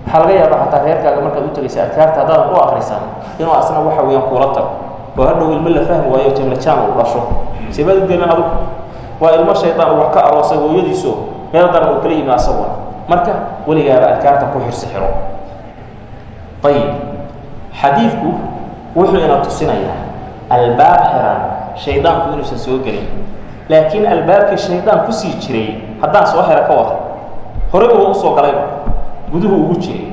Waxaa laga yaaba xataa reerkaaga markaad u tagaysay adkaarta haddaadan u akrisan inuu asna waxa weeyaan kuula tago. Oo hadhow ilmo la fahmi waayo jamlajaan uu dhasho. Seebaad u gelin adugu waa ilmo shaydaan wax ka aroosay hooyadiiso meel daran uu kala yimi asaguna marka weligaaba adkaarta ku xirsi xiro. Ayib xadiidku wuxuu ina tusinayaa albaab xiran shaydaanku inuusan soo gelin. Laakiin albaabkii shaydaan ku sii jiray haddaan soo xira ka wada. Horey uba u soo galayba guduhu ugu jiray.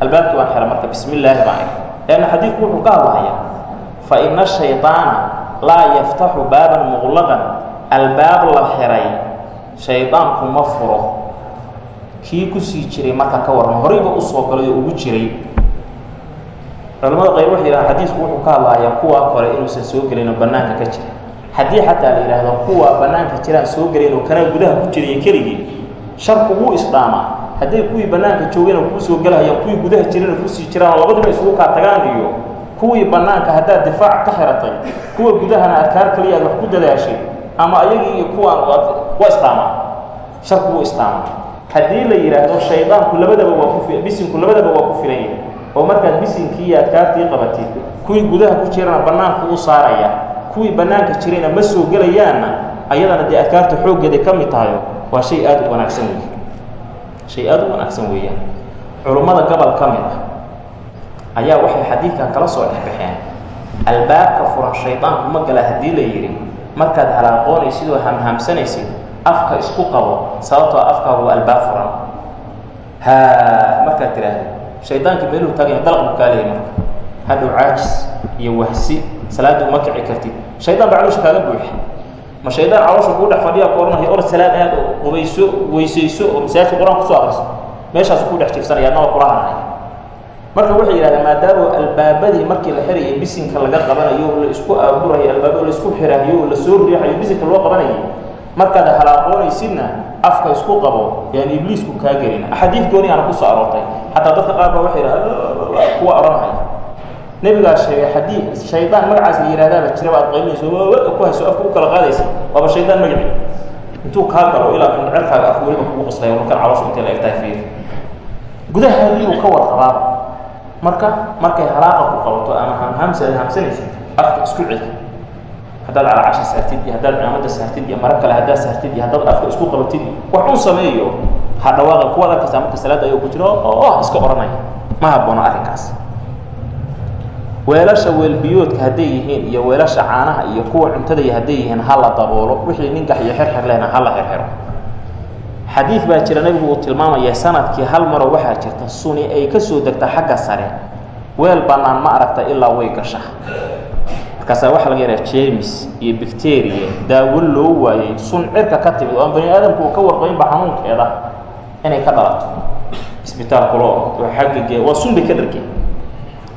Albaabkii baan xira marka bismi illaahi baan ih leanna xadiidku wuxuu ka hadlahayaa fa ina shaydaana laa yaftaxu baaban muqlaqan albaab la xiray shaydaanku ma furo. Kii ku sii jiray marka ka warran horeyba u soo galay oo ugu jiray culamada qayb waxay yidhahaan xadiisku wuxuu ka hadlayaa kuwaa kore inuusan soo gelin oo bannaanka ka jira haddii xataa la yidhaahdo kuwa bannaanka jiraan soo gelayn oo kanaa gudaha ku jiraya keligii sharku wuu isdhaamaa. Hadday kuwii bannaanka joogeen oo kuu soo gelahayaan kuwii gudaha jirana ku sii jiraan oo labadiba isugu kaa tagaan iyo kuwii bannaanka haddaad difaac ka xiratay kuwa gudahana adkaar kaliya aad wax ku dadaashay ama ayagii iyo kuwaan waa isdhaamaa. Sharku wuu isdhaamaa. Haddii la yidhaahdo shaydaanku labadaba waa ku bisinku labadaba waa ku filan yahay oo markaad bisinkii iyo adkaartii qabatid kuwii gudaha ku jirana bannaanku u saaraya kuwii bannaanka jirayna ma soo gelayaanna ayadana dee adkaarta xooggeeday ka mid tahayo waa shay aada u wanaagsan wey shay aada u wanaagsan weeyaan. Culummada gobol ka mid ah ayaa waxay xadiidkan kala soo dhexbaxeen albaabka furan shaydaanku ma gala haddii la yidhi markaad halaaqoonaysid oo hamhaamsanaysid afka isku qabo sababtoo afkaagu waa albaab furan. Haa markaad tidhaahda shaydaankii meeluhu taagaya dalaq buu kaa leeyay marka hadhow caajis iyo wahsi salaadda uma kici kartid. Shaydaan baa caloosha kaaga buuxa ma shaydaan caloosha kuu dhex fadhiya ku odhanaya or salaad aad oo qubayso weysayso oo masaajidka qur'aan ku soo akriso meeshaasu ku dhex jifsanaya adna waa kula hadlaya marka waxay yidhahdeen maadaama albaabadii markii la xirayay bisinka laga qabanayo la isku aaburayo albaabo la isku xirayo oo la soo riixayo bisinka loo qabanayay markaad halaaqoonaysidna afka isku qabo yaan ibliisku kaa gelin. Axaadiid gooni aana ku soo aroortay xataa dadka qaar baa waxay yidhaha kuwa odhanaya nebigaa sheegay haddii shaydaan magacaas la yihahdaaba jiraba aad qaylinayso ku hayso afka u kala qaadaysa waaba shaydaan magaci intuu kaa galo ilaa cerkaaga af weliba kugu qaslaya markan caloosha intay la egtahay fiir gudaha haddii ka warqabaaba marka markay halaaqa ku qabato ama hamhamsa aad hamsanaysid afka isku celi haddaad calacasha saartid iyo haddaad cimaamada saartid iyo mara kale haddaad saartid iyo haddaad afka isku qabatid wax un sameeyo ha dhawaaqi kuwaad arkaysaa marka salaadda ayuu ku jiro oo iska odhanaya ma haboono arrinkaas. Weelasha weelbiyoodka hadday yihiin iyo weelasha caanaha iyo kuwa cuntadaiyo hadday yihiin ha la daboolo wixii ninkax iyo xirxir lehna ha la xirxiro xadiid baa jira nabigu uu tilmaamaya sannadkii hal maroo waxaa jirta suni ay ka soo degta xagga sare. Weel bannaan ma aragta ilaa way gasha markaasaa waxaa laga yahaa jemis iyo bacteria daawo loo waayey sun cirka ka timid oo aan bani aadamku uu ka warqaynba xanuunkeeda inay ka dhalato. Isbitaalkulo oo xaggage waa sun bay ka dhargeen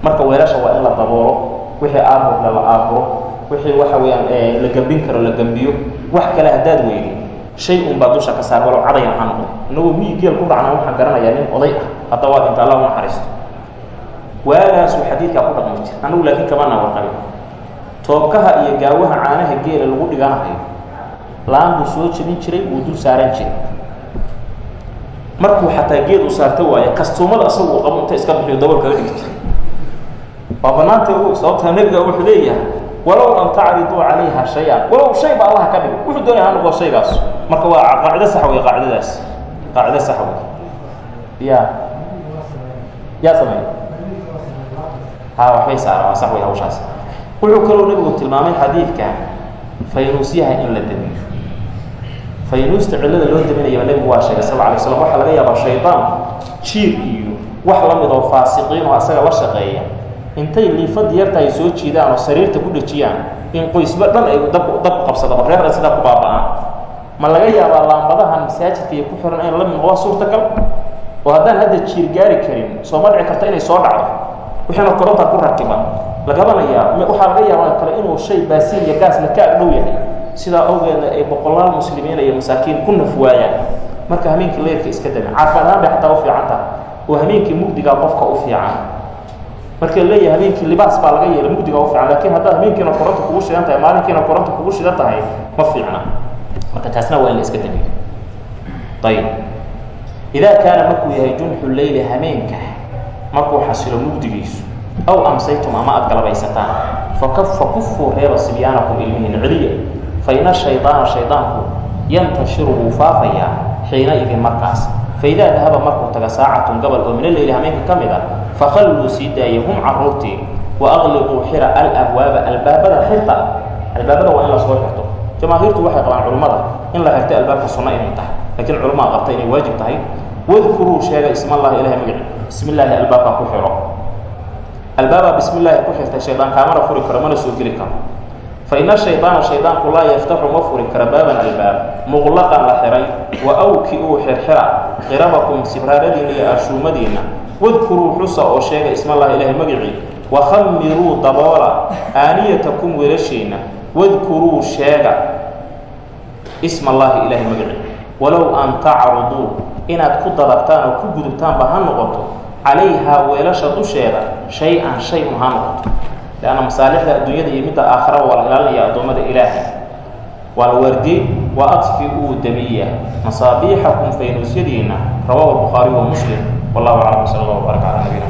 marka weelasha waa in la daboolo wixii aabur la aaburo wixii waxa weeyaan la gambin karo la gambiyo wax kale haddaad weydi shay un baa dusha ka saar walow cadayan ha noqdo inagoo miyi geel ku dhacna waxaan garanayaa nin oday ah. Hadda waa dhinta allah u naxariisto waagaasuu xadiidkaa ku dhaqmi jir annagu laakiin kama nawarqabin toobkaha iyo gaawaha caanaha geela lagu dhiganahayo laan buu soo jebin jiray wuu dul saaran jiray markuu xataa geed u saarta waaye kastuumada asagu qabo inta iska bixiyo dabal kaga dhigta. Waa banaanta u sababtaa nebiga wuxuu leeyahay walow lam tacriduu calayha shay-an. Walow shay ba allaha ka dhigo wuxuu doonaya ha noqdo shaygaas marka waa qaacido sax wey qaacidadaas qaacido sax wey ya yaa sameey ha waxbay saara waa sax wey hawshaas. Wuxuu kaloo nebigu tilmaamay xadiidka faynuusyaha in la damiyo faynuusta cillada loo daminayaba nebigu waa sheegay sal alay slam waxaa laga yaabaa shaydaan jiir iyo wax la mid oo faasiqiin oo asaga la shaqeeya. Intay liifad yarta ay soo jiidaan oo sariirta ku dhejiyaan in qoysba dhan ay dab dab qabsadaba reerna sidaa ku baaba'aan. Ma laga yaabaa laambadahan masaajidka iyo ku xiran in la mid waa suurtagal? Oo haddaan hadda jiir gaari karin soo ma dhici karta inay soo dhacdo? Wixiina koronta ku rakiban. Lagabanayaa waxaa laga yaabaa kale inuu shay baasiin iyo gaasna ka agdhow yahay sidaa awgeedna ay boqolaal muslimiin iyo masaakiin ku naf waayaan marka hameenkii leyrka iska damin caafimaad bay xataa u fiican tahay oo hameenkii mugdigaa qofka u fiican. Marka leeyahay habeenkii libaas baa laga yeelay mugdiga u fiican lakiin haddaad habeenkiina koronta kugu shidan tahay maalinkiina koronta kugu shidan tahay ma fiicna. Marka taasna waa in la iska damiyo. Ayib. Idaa kaana markuu yahay junxu leyli hameenka markuu xasilo mugdigiisu aw amsaytum ama aad galabaysataan fakafa kufuu reeba sibyaanakum ilmihin celiya fa ina shaydaana shaydaanku yantashiru wuu faafayaa xiina idin markaas faidaa dahaba markuu taga saacatun gabal oo mina leyli hameenka ka mid a fakhalluu sii daaya hum caruurtii wa aqliquu xira alabwaaba albaabada xirta albaabada waa in la soo xirto jamaahiirtu waxay qabaan culimmada in la xirto albaabka sunno inay tahay lakiin culimaa qabta inay waajib tahay wadkuruu sheega ismallahi ilahay magaci bismi illaahi albaabka ku xiro albaabaa bismi illaahi ku xirtay shaydaan kaamana furi karo mana soo geli karo fa ina shaydaana shaydaanku laa yaftaxu ma furi kara baaban albaab muqlaqan la xiray wa awki uu xirxira qirabakum sibraaradiinna iyo arshuumadiinna wadkuruu xusa oo sheega ismallahi ilaahay magicii wakhamiruu daboola aaniyatakum weelashiinna wadkuruu sheega isma allaahi ilaahay magicii walow an tacruduu inaad ku dadabtaan oo ku gudubtaanba ha noqoto calayhaa weelasha dusheeda shay-an shay un ha noqoto leanna masaalixda adduunyada iyo midda aakhiraba waa la ilaalinaya addoommada ilaahay. Waa la waardiyey wa adfi-uu damiya masaabiixakum faynuusyadiinna rawahu albukhaariy wa muslim. Wallahu aclam sala allah wbaaraka calaa nabiyina